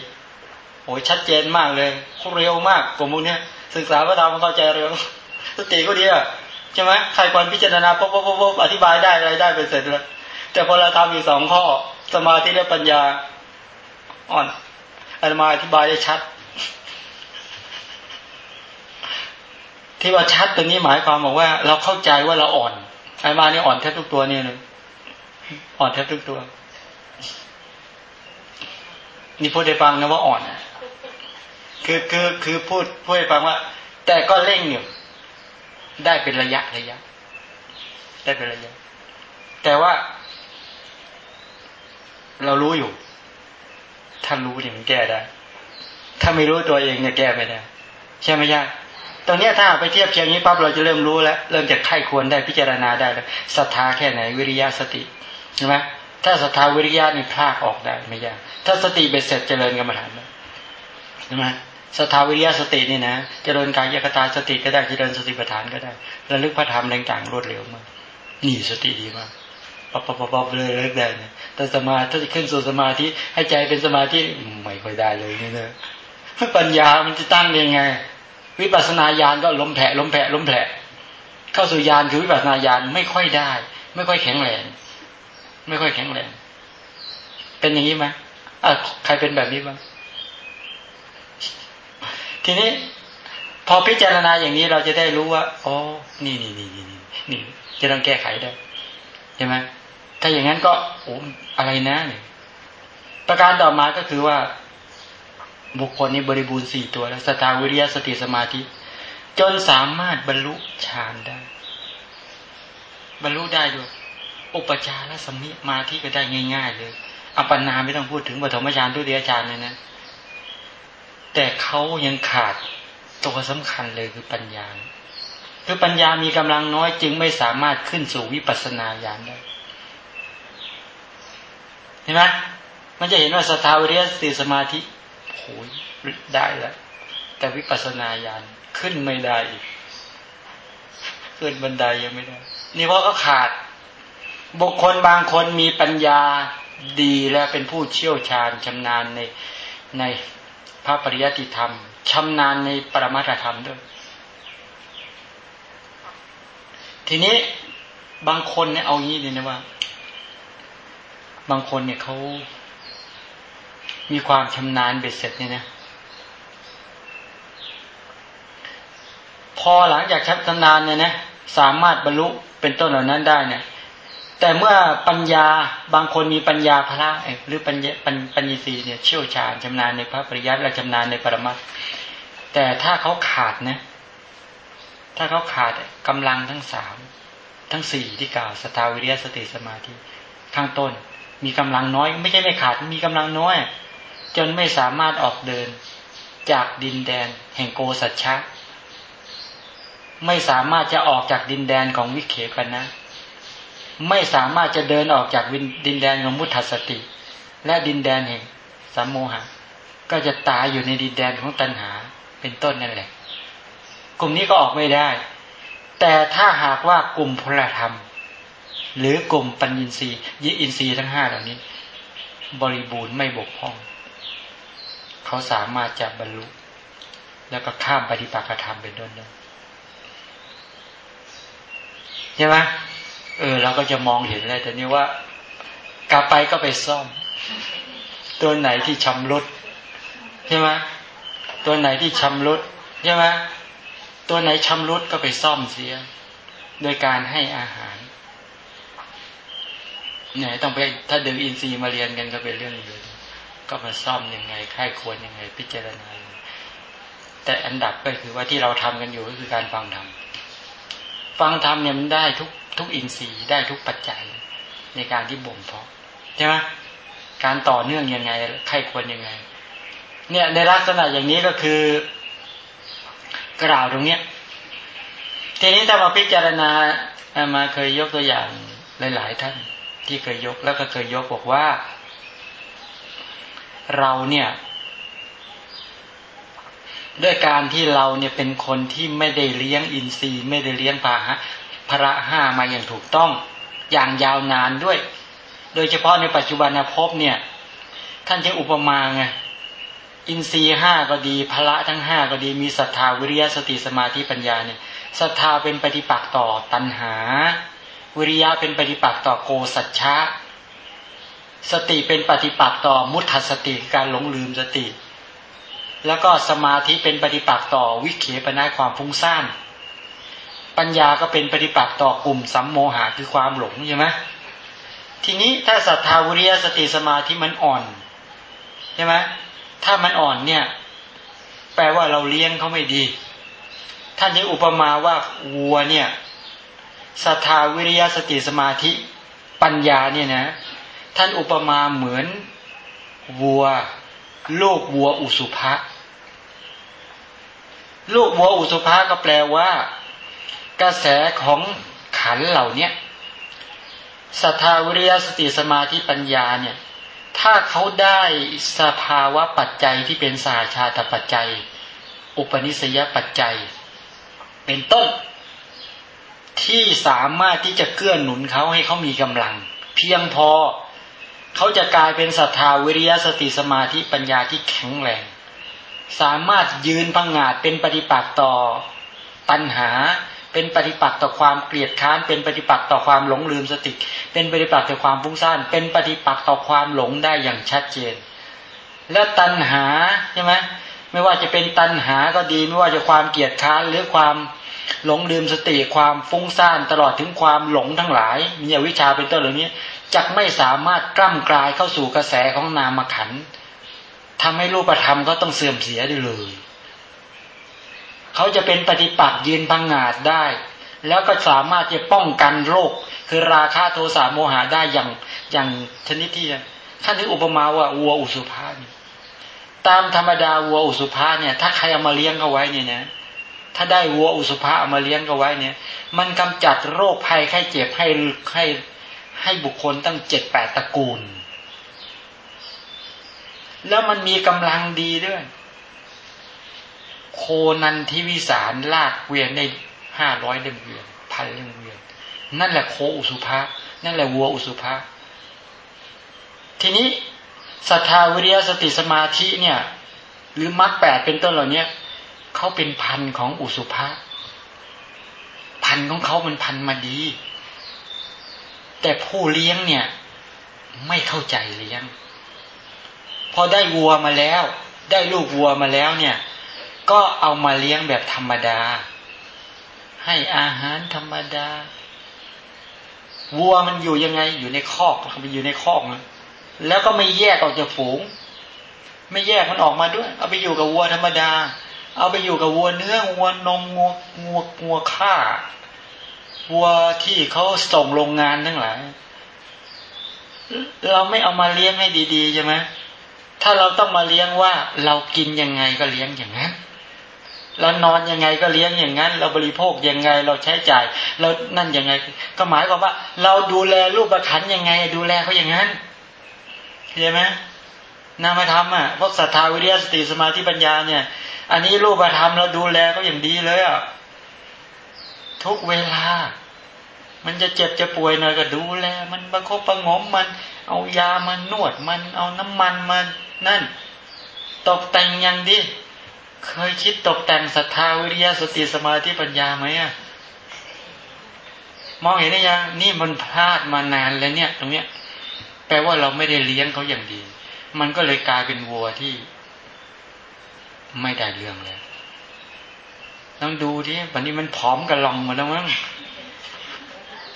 โอ้ชัดเจนมากเลยเร็วมากกลุ่มพวกนี้ศึกษาพระธรรมเข้าใจเร็ว สติก็ดีอะใช่ไหมใครควรพิจารณาปุ๊บปุ๊บปุ๊บอธิบายได้อะไรได้เป็นเสร็จแล้วแต่พอเราทำอีกสองข้อ สมาธิและปัญญาอ่อนอาตมาอธิบายได้ชัด ที่ว่าชัดตรงนี้หมายความบอกว่า เราเข้าใจว่าเราอ่อน ไอ้มานี่อ่อนแทบทุกตัวเนี่ยเลยอ่อนแทบทุกตัว นี่พูดได้ฟังนะว่าอ่อนคือคือคือพูดพูดให้ฟังว่า แต่ก็เร่งอยู่ได้เป็นระยะระยะ ได้เป็นระยะ แต่ว่า เรารู้อยู่ ถ้ารู้เนี่ยมันแก้ได้ ถ้าไม่รู้ตัวเองเนี่ยแก้ไม่ได้ใช่ไหมย่า ตรงนี้ถ้าไปเทียบเชียงนี้ปั๊บเราจะเริ่มรู้แล้ว เริ่มจากไข้ควรได้พิจารณาได้แล้วศรัทธาแค่ไหนวิริยะสติใช่ไหมถ้าศรัทธาวิริยะนี่พลากออกได้ไม่ยากถ้าสติเบ็ดเสร็จเจริญกรรมฐานใช่ไหมศรัทธาวิริยะสตินี่นะเจริญกายยคตาสติก็ได้เจริญสติปัฏฐานก็ได้ระลึกพระธรรมต่างๆรวดเร็วมากนี่สติดีมากปับปับปับเลยเลิกได้นี่ยแต่สมาถ้าจะขึ้นสู่สมาธิให้ใจเป็นสมาธิไม่ค่อยได้เลยนี่นะปัญญามันจะตั้งยังไง วิปัสสนาญาณก็ล้มแผลล้มแผลล้มแผลเข้าสู่ญาณคือวิปัสสนาญาณไม่ค่อยได้ ไม่ค่อยแข็งแรงไม่ค่อยแข็งแรงเป็นอย่างนี้ไหมอะใครเป็นแบบนี้บ้างทีนี้ พอพิจารณาอย่างนี้เราจะได้รู้ว่าอ๋อนี่นี่นี่นี่นี่จะต้องแก้ไขได้ใช่ไหมถ้าอย่างนั้นก็โอ้อะไรนะเนี่ยประการต่อมาก็คือว่า บุคคลนี้บริบูรณ์สี่ตัวแล้วสตาวิริยสติสมาธิ จนสามารถบรรลุฌานได้ บรรลุได้ด้วย อุปจารสมิมาที่ก็ได้ง่าย ๆ เลยอัปปนาไม่ต้องพูดถึงปฐมฌานทุติยฌานเลยนะ แต่เขายังขาดตัวสำคัญเลยคือปัญญา คือปัญญามีกำลังน้อยจึงไม่สามารถขึ้นสู่วิปัสสนาญาณได้เห็นไหมมันจะเห็นว่าสทาวเรียสติสมาธิ โหยได้แล้วแต่วิปัสสนาญาณขึ้นไม่ได้อีกขึ้นบันไดยังไม่ได้ นี่เพราะเขาขาด บุคคลบางคนมีปัญญาดีและเป็นผู้เชี่ยวชาญชำนาญในในพระปริยัติธรรมชำนาญในปรมาตธรรมด้วย ทีนี้บางคนเนี่ยเอางี้เลยนะว่า บางคนเนี่ยเขา มีความชำนาญเบ็ดเสร็จเนี่ยนะพอหลังจากชัชำนาญเนี่ยนะสามารถบรรลุเป็นต้นเหล่านั้นได้เนี่ย แต่เมื่อปัญญาบางคนมีปัญญาพระหรือปัญญาปัญญสีเนี่ยเชี่ยวชาญชำนาญในพระปริยัติและชำนาญในปรมัตแต่ถ้าเขาขาดนะถ้าเขาขาดกำลังทั้งสามทั้งสี่ที่กล่าวสตาวิริยสติสมาธิข้างต้น มีกำลังน้อย ไม่ใช่ไม่ขาดมีกำลังน้อย จนไม่สามารถออกเดินจากดินแดนแห่งโกสัจฉะไม่สามารถจะออกจากดินแดนของวิเคปนะไม่สามารถจะเดินออกจากดินแดนของมุทัสติ และดินแดนแห่งสัมโมหะ ก็จะตายอยู่ในดินแดนของตัณหาเป็นต้นนั่นแหละ กลุ่มนี้ก็ออกไม่ได้ แต่ถ้าหากว่ากลุ่มพลธรรม หรือกลุ่มปัญญินทรีย์ยิอินทรีย์ทั้งห้าเหล่านี้ บริบูรณ์ไม่บกพร่อง เขาสามารถจะบรรลุ แล้วก็ข้ามปฏิปักษธรรมเป็นต้นได้ใช่ไหมเออเราก็จะมองเห็นเลยแต่นี้ว่ากลับไปก็ไปซ่อม ตัวไหนที่ชำรุดใช่ไหมตัวไหนที่ชำรุดใช่ไหมตัวไหนชำรุดก็ไปซ่อมเสีย โดยการให้อาหารเนี่ยต้องไปถ้าดึงอินทรีย์มาเรียนกันก็เป็นเรื่องอื่ ก็มาซ่อมยังไงค่ายควรยังไง พิจารณาแต่อันดับก็คือว่าที่เราทำกันอยู่ก็คือการฟังธรรมฟังธรรมเนี่ยมันได้ทุกทุกอินทรีย์ได้ทุกปัจจัยในการที่บ่มเพาะใช่ไหมการต่อเนื่องยังไงใครควรยังไง เนี่ยในลักษณะอย่างนี้ก็คือกล่าวตรงเนี้ย ทีนี้ถ้ามาพิจารณามาเคยยกตัวอย่างหลาย ๆ ท่านที่เคยยกแล้วก็เคยยกบอกว่า เราเนี่ย ด้วยการที่เราเนี่ยเป็นคนที่ไม่ได้เลี้ยงอินทรีย์ ไม่ได้เลี้ยงพาหะพระห้ามาอย่างถูกต้อง อย่างยาวนานด้วย โดยเฉพาะในปัจจุบันภพเนี่ย ท่านใช้อุปมาไงอินทรีย์ห้าก็ดีพระทั้งห้าก็ดีมีศรัทธาวิริยะสติสมาธิปัญญาเนี่ยศรัทธาเป็นปฏิปักษ์ต่อตัณหา วิริยะเป็นปฏิปักษ์ต่อโกสัจฉะ สติเป็นปฏิปักษ์ต่อมุทัสติการหลงลืมสติ แล้วก็สมาธิเป็นปฏิปักษ์ต่อวิเคปนาความฟุ้งซ่านปัญญาก็เป็นปฏิปักษ์ต่อกลุ่มสัมโมหะคือความหลงใช่ไหมทีนี้ถ้าศรัทธาวิริยสติสมาธิมันอ่อนใช่ไหมถ้ามันอ่อนเนี่ย แปลว่าเราเลี้ยงเขาไม่ดี ท่านยังอุปมาว่าวัวเนี่ยศรัทธาวิริยสติสมาธิปัญญาเนี่ยนะ ท่านอุปมาเหมือนวัวโลกวัวอุสุภะลูกวัวอุสุภาก็แปลว่า กระแสของขันเหล่านี้ยศรัทธาวิริยสติสมาธิปัญญาเนี่ย ถ้าเขาได้สภาวะปัจจัยที่เป็นสาชาตปัจจัย อุปนิสัยปัจจัย เป็นต้น ที่สามารถที่จะเกื้อหนุนเขาให้เขามีกำลัง เพียงพอ เขาจะกลายเป็นศรัทธาวิริยสติสมาธิปัญญาที่แข็งแรง สามารถยืนพังงาดเป็นปฏิปักษ์ต่อปัญหา เป็นปฏิปักษ์ต่อความเกลียดค้าน เป็นปฏิปักษ์ต่อความหลงลืมสติ เป็นปฏิปักษ์ต่อความฟุ้งซ่าน เป็นปฏิปักษ์ต่อความหลงได้อย่างชัดเจน และตัณหาใช่ไหมไม่ว่าจะเป็นตัณหาก็ดี ไม่ว่าจะความเกลียดค้านหรือความหลงลืมสติความฟุ้งซ่านตลอดถึงความหลงทั้งหลาย มีอวิชชาเป็นต้นเหล่านี้ จะไม่สามารถกล้ำกลายเข้าสู่กระแสของนามขันทำให้รูปธรรมก็ต้องเสื่อมเสียได้เลยเขาจะเป็นปฏิปักษ์ยืนพังงาดได้ แล้วก็สามารถจะป้องกันโรค คือราคะโทสะโมหะได้อย่างอย่างชนิดที่ท่านถึงอุปมาว่าวัวอุสุภาเนี่ยตามธรรมดาวัวอุสุภาเนี่ย ถ้าใครเอามาเลี้ยงเอาไว้เนี่ยนะถ้าได้วัวอุสุภาเอามาเลี้ยงเอาไว้เนี่ย มันกำจัดโรคภัยไข้เจ็บให้ให้ ให้บุคคลตั้งเจ็ดแปดตระกูล แล้วมันมีกำลังดีด้วย โคนันทิวิสารลากเวียนได้ห้าร้อยเล่มเวียนพันเล่มเวียนนั่นแหละโคอุสุภานั่นแหละวัวอุสุภาทีนี้ศรัทธาวิริยสติสมาธิเนี่ย หรือมรรคแปดเป็นต้นเหล่านี้เขาเป็นพันของอุสุภาพันของเขามันพันมาดี แต่ผู้เลี้ยงเนี่ย ไม่เข้าใจเลี้ยง พอได้วัวมาแล้ว ได้ลูกวัวมาแล้วเนี่ย ก็เอามาเลี้ยงแบบธรรมดา ให้อาหารธรรมดา วัวมันอยู่ยังไง อยู่ในคอกมันอยู่ในคอกนะแล้วก็ไม่แยกออกจากฝูง ไม่แยกมันออกมาด้วย เอาไปอยู่กับวัวธรรมดา เอาไปอยู่กับวัวเนื้อวัวนมงัวงัวงัวข้า วัวที่เขาส่งโรงงานทั้งหลาย เราไม่เอามาเลี้ยงให้ดีๆใช่ไหมถ้าเราต้องมาเลี้ยงว่าเรากินยังไงก็เลี้ยงอย่างนั้นเรานอนยังไงก็เลี้ยงอย่างนั้น เราบริโภคยังไงเราใช้จ่าย เรานั่นยังไง ก็หมายความว่า เราดูแลรูปประคันยังไง ดูแลเขาอย่างนั้นเข้าใจไหมนามธรรมอะพวกศรัทธาวิริยสติสมาธิปัญญาเนี่ย อันนี้รูปธรรมเราดูแลเขาอย่างดีเลยอะ ทุกเวลา มันจะเจ็บจะป่วยหน่อยก็ดูแล มันประคบประงมมัน เอายามันนวดมัน เอาน้ำมันมันนั่น ตกแต่งยังดิเคยคิดตกแต่งศรัทธาวิริยะสติสมาธิปัญญาไหมอะมองเห็นได้ยังนี่มันพลาดมานานแล้วเนี่ย ตรงเนี้ย แปลว่าเราไม่ได้เลี้ยงเขาอย่างดี มันก็เลยกลายเป็นวัวที่ ไม่ได้เรื่องแล้ว ต้องดูที่วันนี้มันผอมกระลองมาแล้วมั้ง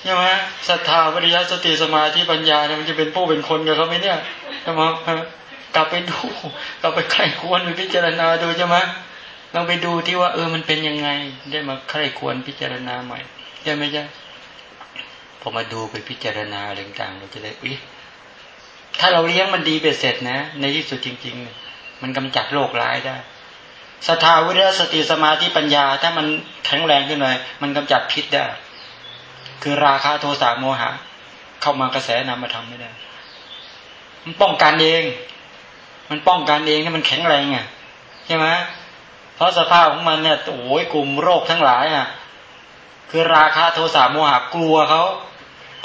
ใช่ไหมศรัทธาวิริยะสติสมาธิปัญญาเนี่ยมันจะเป็นผู้เป็นคนกับเขาไหมเนี่ยใช่ไหมกลับไปดูกลับไปใครควรไปพิจารณาดูใช่ไหมลองไปดูที่ว่า เออมันเป็นยังไง ได้มาใครควรพิจารณาใหม่ใช่ไหมจ๊ะพอมาดูไปพิจารณาอะไรต่างเราจะได้อุ๊ยถ้าเราเลี้ยงมันดีไปเสร็จนะ ในที่สุดจริง ๆ มันกำจัดโรคร้ายได้ ศรัทธาวิริยสติสมาธิปัญญา ถ้ามันแข็งแรงขึ้นหน่อยมันกำจัดพิษได้ คือราคาโทสะโมหะ เข้ามากระแสนำมาทำไม่ได้ มันป้องกันเอง มันป้องกันเองให้มันแข็งแรงไงใช่ไหมเพราะสภาพของมันเนี่ยโอ้ยกลุ่มโรคทั้งหลายอะ คือราคาโทสะโมหะกลัวเขา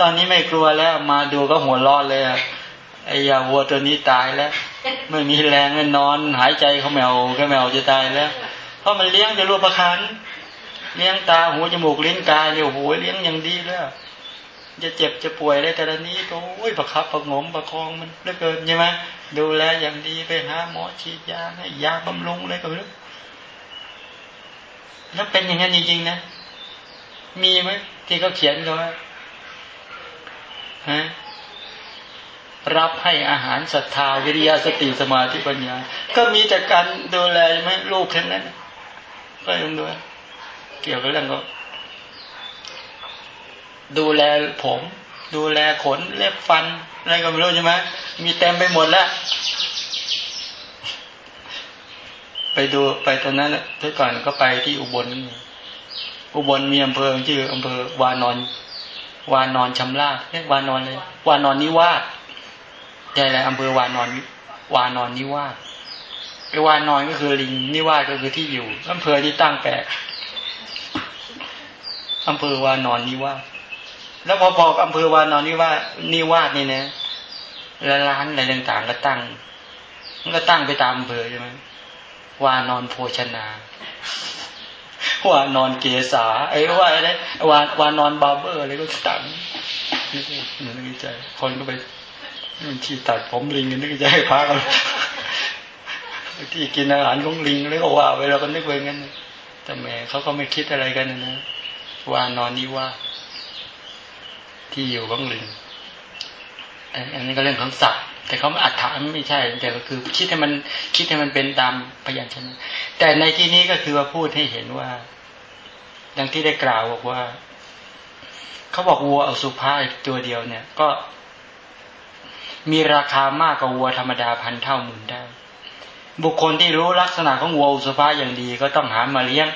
ตอนนี้ไม่กลัวแล้วมาดูก็หัวร้อนเลย ไอ้ยาวัวตัวนี้ตายแล้ว ไม่มีแรงนอน หายใจเขาแมวก็แมวจะตายแล้ว เพราะมันเลี้ยงจะรูปประคันเลี้ยงตาหูจมูกลิ้นกายเนี่ยโอ้โหเลี้ยงอย่างดีแล้วจะเจ็บจะป่วยอะไรแต่ละนี้ก็โอ้ยประคับประงมประคองมันเหลือเกินใช่ไหมดูแลอย่างดีไปหาหมอฉีดยาให้ยาบำรุงอะไรก็ไม่รู้แล้วเป็นอย่างนั้นจริงๆนะ มีไหมที่เขาเขียนกันว่าฮะ รับให้อาหารศรัทธาวิริยะสติสมาธิปัญญา ก็มีแต่การดูแลไหมลูกแค่นั้นก็ยังดูเกี่ยวกับเรื่องก็ ดูแลผม ดูแลขนเล็บฟันอะไรก็ไม่รู้ใช่ไหมมีเต็มไปหมดแล้ว ไปดูไปตอนนั้นทุกก่อนก็ไปที่อุบล อุบลมีอำเภอชื่ออำเภอวานอน วานอนชำราบเรียกวานอนเลยวานอนนิวาส ใหญ่เลยอำเภอวานอนวานอนนิวาสไอ้วานอนก็คือลิงนิวาสก็คือที่อยู่อำเภอที่ตั้งแปลกอำเภอวานอนนิวาสแล้วพอบอกอำเภอวานอนนิวาสนิวาสนี่นะแล้วร้านอะไรต่างๆก็ตั้งมันก็ตั้งไปตามอำเภอใช่ไหมวานอนโภชนา วานอนเกษาไอ้ว่าอะไรวานวานอนบาร์เบอร์อะไรก็ตั้งนึกในใจคนก็ไป ที่ตัดผมลิงนึกใจให้พักกันที่กินอาหารของลิงแล้วก็ว่าไปเราก็นึกไปงั้นแต่แม่เขาก็ไม่คิดอะไรกันนะว่านอนนี่ว่า ที่อยู่ของลิงอันนี้ก็เรื่องของสัตว์แต่เขาอัดถามไม่ใช่ แต่ก็คือคิดให้มันคิดให้มันเป็นตามพยัญชนะ แต่ในที่นี้ก็คือว่าพูดให้เห็นว่า ดังที่ได้กล่าวบอกว่าเขาบอกวัวอสุภาตัวเดียวเนี่ย ก็ มีราคามากกว่าวัวธรรมดาพันเท่าหมื่นได้ บุคคลที่รู้ลักษณะของวัวอุสภาอย่างดีก็ต้องหามาเลี้ยง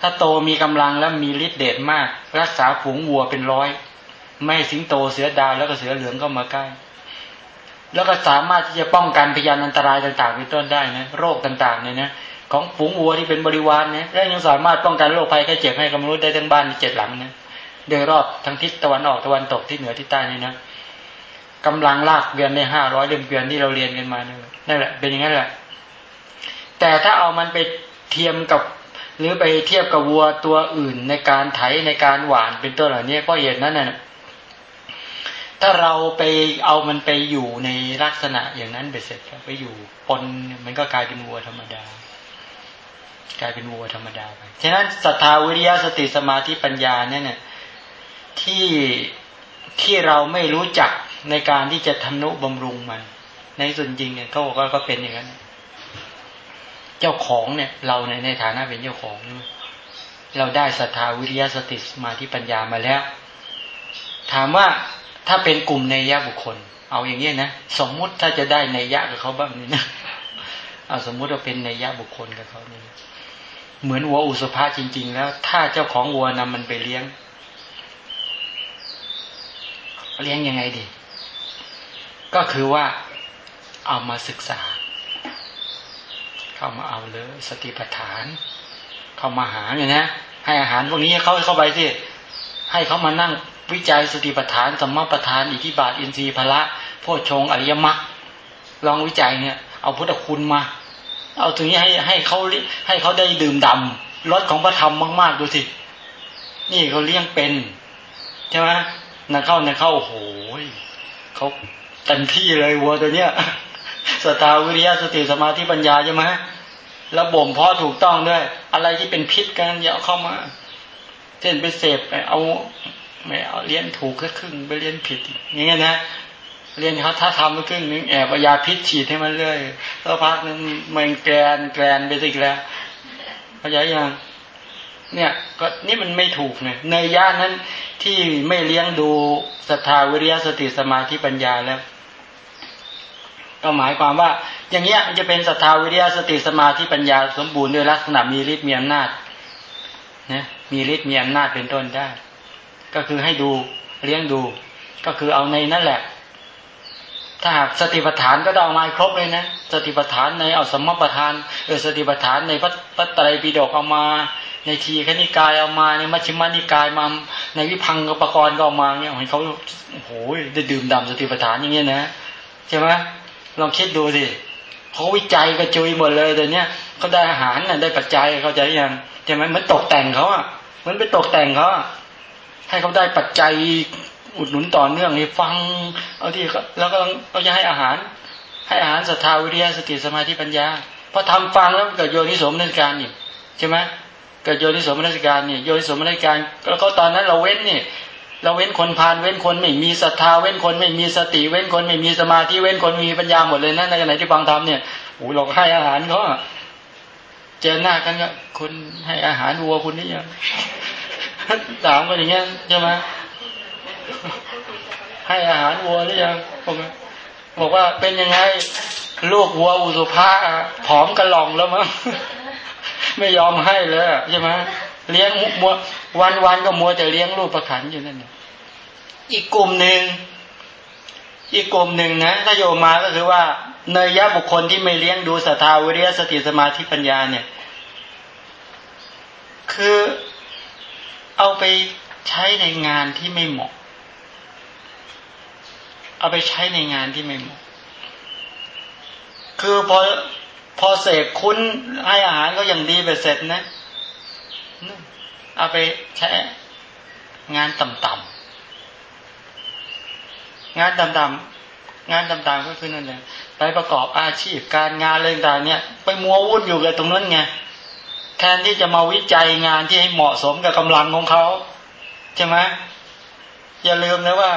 ถ้าโตมีกำลังและมีฤทธิ์เดชมาก รักษาฝูงวัวเป็นร้อย ไม่สิงโตเสือดาวแล้วก็เสือเหลืองก็มาใกล้ แล้วก็สามารถที่จะป้องกันพยานอันตรายต่างๆเป็นต้นได้นะโรคต่างๆเนี่ยนะของฝูงวัวที่เป็นบริวารเนี่ยและยังสามารถป้องกันโรคภัยแค่เจ็บให้กับมนุษย์ได้ทั้งบ้านเจ็ดหลังนะโดยรอบทั้งทิศตะวันออกตะวันตกที่เหนือที่ใต้นี่นะ กำลังลากเกวียนในห้าร้อยเดือนเวียนที่เราเรียนกันมานั่นแหละเป็นอย่างนั้นแหละ แต่ถ้าเอามันไปเทียมกับ หรือไปเทียบกับวัวตัวอื่นในการไถในการหวานเป็นต้นเหล่านี้ก็เห็นนั้นน่ะถ้าเราไปเอามันไปอยู่ในลักษณะอย่างนั้นไปเสร็จไปอยู่ปนมันก็กลายเป็นวัวธรรมดา กลายเป็นวัวธรรมดาไปฉะนั้นศรัทธาวิริยะสติสมาธิปัญญาเนี่ยเนี่ยที่ที่เราไม่รู้จัก ในการที่จะทำนุบำรุงมัน ในส่วนจริงเนี่ยเขาบอกว่าก็เป็นอย่างนั้นเจ้าของเนี่ยเราในในฐานะเป็นเจ้าของ เราได้ศรัทธาวิริยะสติสมาธิปัญญามาแล้ว ถามว่าถ้าเป็นกลุ่มในยะบุคคล เอาอย่างนี้นะสมมุติถ้าจะได้ในยะกับเขาบ้างนี่นะเอาสมมุติว่าเป็นในยะบุคคลกับเขานี่เหมือนวัวอุสภาจริง ๆ แล้ว ถ้าเจ้าของวัวนำมันไปเลี้ยง เลี้ยงยังไงดี ก็คือว่าเอามาศึกษา เข้ามาเอาเลยสติปัฏฐาน เข้ามาหาเนี่ยนะให้อาหารพวกนี้เขาเข้าไปสิให้เขามานั่งวิจัยสติปัฏฐานสัมมาปัฏฐานอิทธิบาทอินทรีย์พละโพชงอริยมรรคลองวิจัยเนี่ย เอาพุทธคุณมา เอาตรงนี้ให้ให้เขาให้เขาได้ดื่มดำรสของพระธรรมมาก ๆ ดูสิ นี่เขาเลี้ยงเป็น ใช่ไหมนักเข้านักเข้าโอ้โหเขา เต็มที่เลยวัวตัวเนี้ยสตาวิริยะสติสมาธิปัญญาใช่ไหมแล้วบ่มเพาะถูกต้องด้วย อะไรที่เป็นพิษกันอย่าเข้ามา เช่นไปเสพไปเอาไม่เอาเรียนถูกก็ครึ่งไปเรียนผิดอย่างเงี้ยนะเรียนเขาถ้าทำไปครึ่งนึงแอบยาพิษฉีดให้มันเลยแล้วพักนึงมันแกนแกนไปสิแล้วเข้าใจยังเนี่ยก็นี่มันไม่ถูกเนี่ยในย่านนั้นที่ไม่เลี้ยงดูศรัทธาวิริยะสติสมาธิปัญญาแล้ว ก็หมายความว่า อย่างเงี้ยมันจะเป็นศรัทธาวิริยะสติสมาธิปัญญาสมบูรณ์ด้วยลักษณะมีฤทธิ์มีอำนาจนะมีฤทธิ์มีอำนาจเป็นต้นได้ ก็คือให้ดูเลี้ยงดู ก็คือเอาในนั่นแหละ ถ้าหากสติปัฏฐานก็ต้องมาครบเลยนะสติปัฏฐานในเอาสมมปัฏฐานเออสติปัฏฐานในพระพระไตรปิฎกเอามา ในทีคณิกายเอามาในมัชฌิมานิกายมาในวิพังกปกรณ์ก็เอามาเนี่ยให้เขาโอ้โหได้ดื่มด่ำสติปัฏฐานอย่างเงี้ยนะใช่ไหม ลองคิดดูสิเขาวิจัยกระจุยหมดเลยแต่เนี้ยเขาได้อาหารน่ะได้ปัจจัยเขาใจยังใช่ไหมเหมือนตกแต่งเขาอะเหมือนไปตกแต่งเขาให้เขาได้ปัจจัยอุดหนุนต่อเนื่องให้ฟัง เอาที่แล้วก็เราจะให้อาหาร ให้อาหารศรัทธาวิริยะสติสมาธิปัญญาพอทำฟังแล้วเกิดโยนิสมนัสการนี่ใช่ไหมเกิดโยนิสมนัสการนี่โยนิสมนัสการแล้วก็ตอนนั้นเราเว้นนี่ เราเว้นคนพานเว้นคนไม่มีศรัทธาเว้นคนไม่มีสติเว้นคนไม่มีสมาธิเว้นคนมีปัญญาหมดเลยนะในขณะที่ฟังธรรมเนี่ยโอ้เราให้อาหารเขาเจอหน้ากันก็คุณให้อาหารวัวคุณนี่ยังถามกันอย่างเงี้ยใช่ไหมให้อาหารวัวหรือยังผมบอกว่าเป็นยังไงลูกวัวอุสุภาผอมกระหล่องแล้วมั้งไม่ยอมให้เลยใช่ไหม เลี้ยงมัววันวันก็มัวแต่เลี้ยงลูกประขันอยู่นั่นอีกกลุ่มหนึ่งอีกกลุ่มหนึ่งนะถ้าโยมาก็คือว่าเนยยะบุคคลที่ไม่เลี้ยงดูสตาวิริยสติสมาธิปัญญาเนี่ย คือเอาไปใช้ในงานที่ไม่เหมาะ เอาไปใช้ในงานที่ไม่เหมาะ คือพอพอเสกคุ้นให้อาหารก็อย่างดีไปเสร็จนะ เอาไปใช้งานต่ำๆงานต่ำๆงานต่ำๆก็คือนั่นแหละไปประกอบอาชีพการงานอะไรต่างเนี่ย ไปมัววุ่นอยู่กับตรงนั้นไงแทนที่จะมาวิจัยงานที่ให้เหมาะสมกับกำลังของเขาใช่ไหมอย่าลืมนะว่า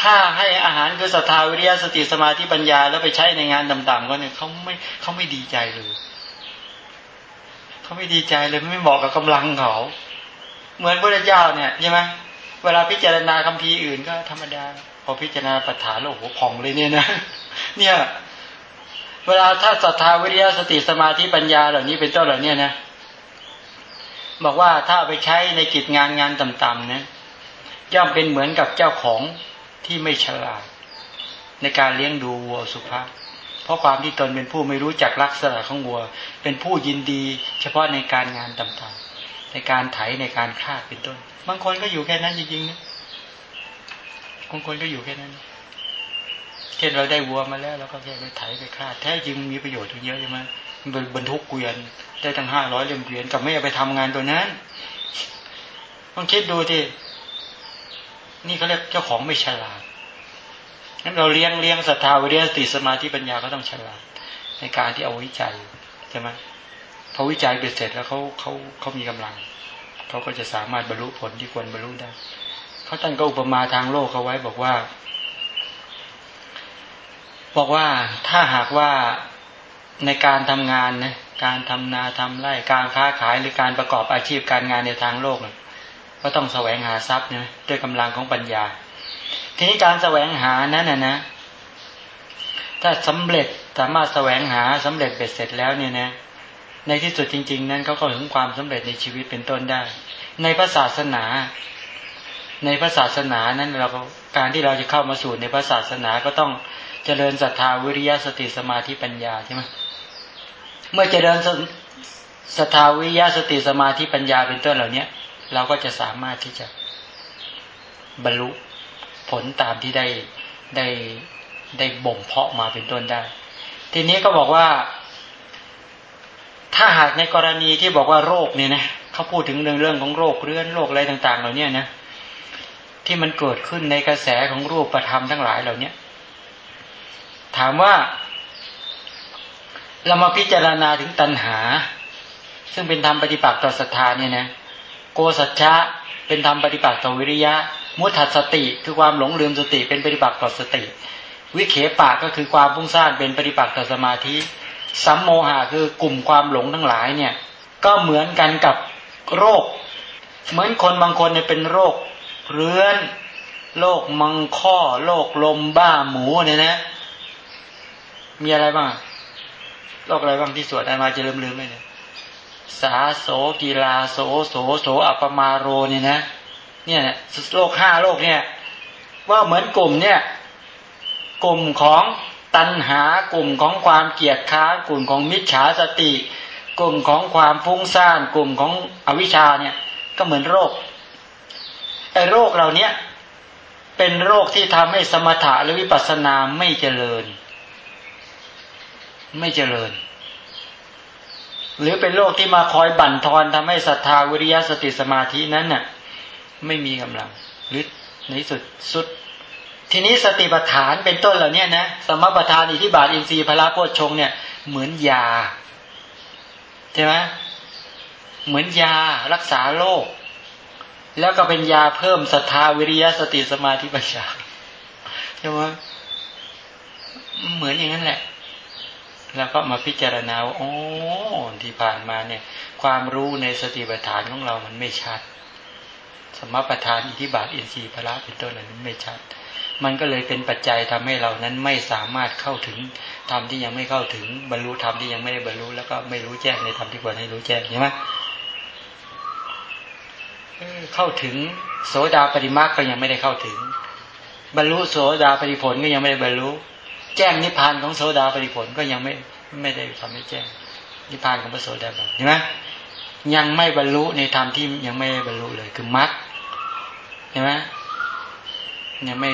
ถ้าให้อาหารคือศรัทธาวิริยะสติสมาธิปัญญาแล้วไปใช้ในงานต่ำๆก็เนี่ยเขาไม่เขาไม่ดีใจเลย เขาไม่ดีใจเลยไม่เหมาะกับกำลังเขาเหมือนพระเจ้าเนี่ยใช่ไหมเวลาพิจารณาคำพีอื่นก็ธรรมดา พอพิจารณาปัฏฐานโลกหัวพองเลยเนี่ยนะเนี่ยเวลาถ้าศรัทธาวิริยะสติสมาธิปัญญาเหล่านี้เป็นต้นเหล่านี้นะบอกว่าถ้าไปใช้ในกิจงานงานต่ำๆนะย่อมเป็นเหมือนกับเจ้าของที่ไม่ฉลาด ในการเลี้ยงดูวัวสุภาพ เพราะความที่ตนเป็นผู้ไม่รู้จักลักษณะของวัว เป็นผู้ยินดี เฉพาะในการงานต่ำๆในการไถในการฆ่าเป็นต้น บางคนก็อยู่แค่นั้นจริงๆนะบางคนก็อยู่แค่นั้น เช่นเราได้วัวมาแล้วเราก็แค่ไปไถไปฆ่า แท้จริงมีประโยชน์เยอะใช่ไหมบรรทุกเกวียน ได้ตั้งห้าร้อยเล่มเกวียนกับไม่เอาไปทำงานตัวนั้นต้องคิดดูที่นี่เขาเรียกเจ้าของไม่ฉลาด งั้นเราเลี้ยงเลี้ยงศรัทธาวิริยสติสมาธิปัญญาก็ต้องฉลาดในการที่เอาวิจัยใช่ไหมพอวิจัยเสร็จแล้วเขาเขาเขามีกำลังเขาก็จะสามารถบรรลุผลที่ควรบรรลุได้เขาตั้งก็อุปมาทางโลกเขาไว้บอกว่า บอกว่าถ้าหากว่าในการทำงานนะการทำนาทำไร่การค้าขายหรือการประกอบอาชีพการงานในทางโลกนะก็ต้องแสวงหาทรัพย์นะด้วยกำลังของปัญญา ทีนี้การแสวงหานั้นนะนะ ถ้าสำเร็จสามารถแสวงหาสำเร็จเบ็ดเสร็จแล้วเนี่ยนะ ในที่สุดจริง ๆ นั้นเขาก็ถึงความสำเร็จในชีวิตเป็นต้นได้ ในพระศาสนา ในพระศาสนานั้นเราการที่เราจะเข้ามาสู่ในพระศาสนาก็ต้องเจริญศรัทธาวิริยะสติสมาธิปัญญาใช่ไหมเมื่อเจริญศรัทธาวิริยะสติสมาธิปัญญาเป็นต้นเหล่านี้เราก็จะสามารถที่จะบรรลุ ผลตามที่ได้ได้ได้บ่มเพาะมาเป็นต้นได้ ทีนี้ก็บอกว่า ถ้าหากในกรณีที่บอกว่าโรคเนี่ยนะเขาพูดถึงเรื่องเรื่องของโรคเรื้อนโรคอะไรต่าง ๆ เหล่านี้นะที่มันเกิดขึ้นในกระแสของรูปประธรรมทั้งหลายเหล่านี้ถามว่า เรามาพิจารณาถึงตัณหา ซึ่งเป็นธรรมปฏิปักษ์ต่อศรัทธาเนี่ยนะโกสัจฉะเป็นธรรมปฏิปักษ์ต่อวิริยะ มุทัสติคือความหลงลืมสติเป็นปฏิปักษ์ต่อสติ วิเขปะก็คือความพุ่งสร้างเป็นปฏิปักษ์ต่อสมาธิสัมโมหะคือกลุ่มความหลงทั้งหลายเนี่ย ก็เหมือนกันกับโรค เหมือนคนบางคนเนี่ยเป็นโรค เรื้อนโรคมังข้อโรคลมบ้าหมูเนี่ยนะ มีอะไรบ้างโรคอะไรบ้างที่สวดอามาจะลืมลืมไหมเนี่ยสาโสกีฬาโสโสโสอัปมาโรเนี่ยนะ เนี่ยโลกห้าโลกเนี่ยว่าเหมือนกลุ่มเนี่ย กลุ่มของตัณหากลุ่มของความเกียดค้านกลุ่มของมิจฉาสติ กลุ่มของความฟุ้งซ่านกลุ่มของอวิชชาเนี่ยก็เหมือนโรคไอ้โรคเหล่านี้เป็นโรคที่ทำให้สมถะหรือวิปัสสนาไม่เจริญ ไม่เจริญ หรือเป็นโรคที่มาคอยบั่นทอนทำให้ศรัทธาวิริยะสติสมาธินั้นน่ะ ไม่มีกำลังหรือในสุดสุด ทีนี้สติปัฏฐานเป็นต้นเหล่านี้นะสมปัฏฐานอิทิบาทอินทรีย์พระโพชงเนี่ย เหมือนยาใช่ไหมเหมือนยารักษาโรคแล้วก็เป็นยาเพิ่มศรัทธาวิริยะสติสมาธิปัญญาใช่ไหมเหมือนอย่างนั้นแหละ แล้วก็มาพิจารณาว่าโอ้ที่ผ่านมาเนี่ย ความรู้ในสติปัฏฐานของเรามันไม่ชัด สมปัฏฐานอิทธิบาทอินทรีย์พระเป็นต้นนั้นไม่ชัด มันก็เลยเป็นปัจจัยทำให้เรานั้นไม่สามารถเข้าถึงธรรมที่ยังไม่เข้าถึงบรรลุธรรมที่ยังไม่ได้บรรลุแล้วก็ไม่รู้แจ้งในธรรมที่ควรให้รู้แจ้งใช่ไหมเข้าถึงโสดาปฏิมาก็ยังไม่ได้เข้าถึง บรรลุโสดาปฏิผลก็ยังไม่ได้บรรลุ แจ้งนิพพานของโสดาปฏิผลก็ยังไม่ไม่ได้ทำให้แจ้งนิพพานของพระโสดาบันเห็นไหม ยังไม่บรรลุในธรรมที่ยังไม่บรรลุเลย คือมรรคเห็นไหมยังไม่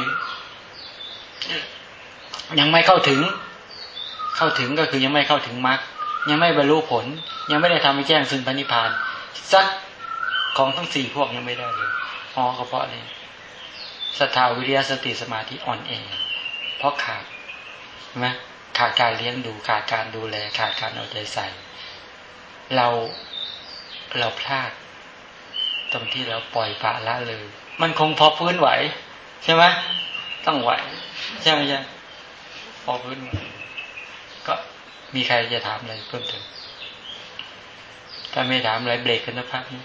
ยังไม่เข้าถึง เข้าถึงก็คือยังไม่เข้าถึงมรรคยังไม่บรรลุผล ยังไม่ได้ทำให้แจ้งซึ่งพระนิพพานสักของทั้งสี่พวกยังไม่ได้เลยอ๋อก็เพราะนี่ศรัทธาวิริยสติสมาธิอ่อนเอง เพราะขาดใช่ไหมขาดการเลี้ยงดูขาดการดูแล ขาดการเอาใจใส่ เรา เราพลาด ตรงที่เราปล่อยปละละเลย มันคงพอพื้นไหว ใช่ไหมต้องไหว ใช่ไหมจ้ะพอพื้นก็มีใครจะถามอะไรเพิ่มเติมถ้าไม่ถามอะไรเบรกกันนะพักนี้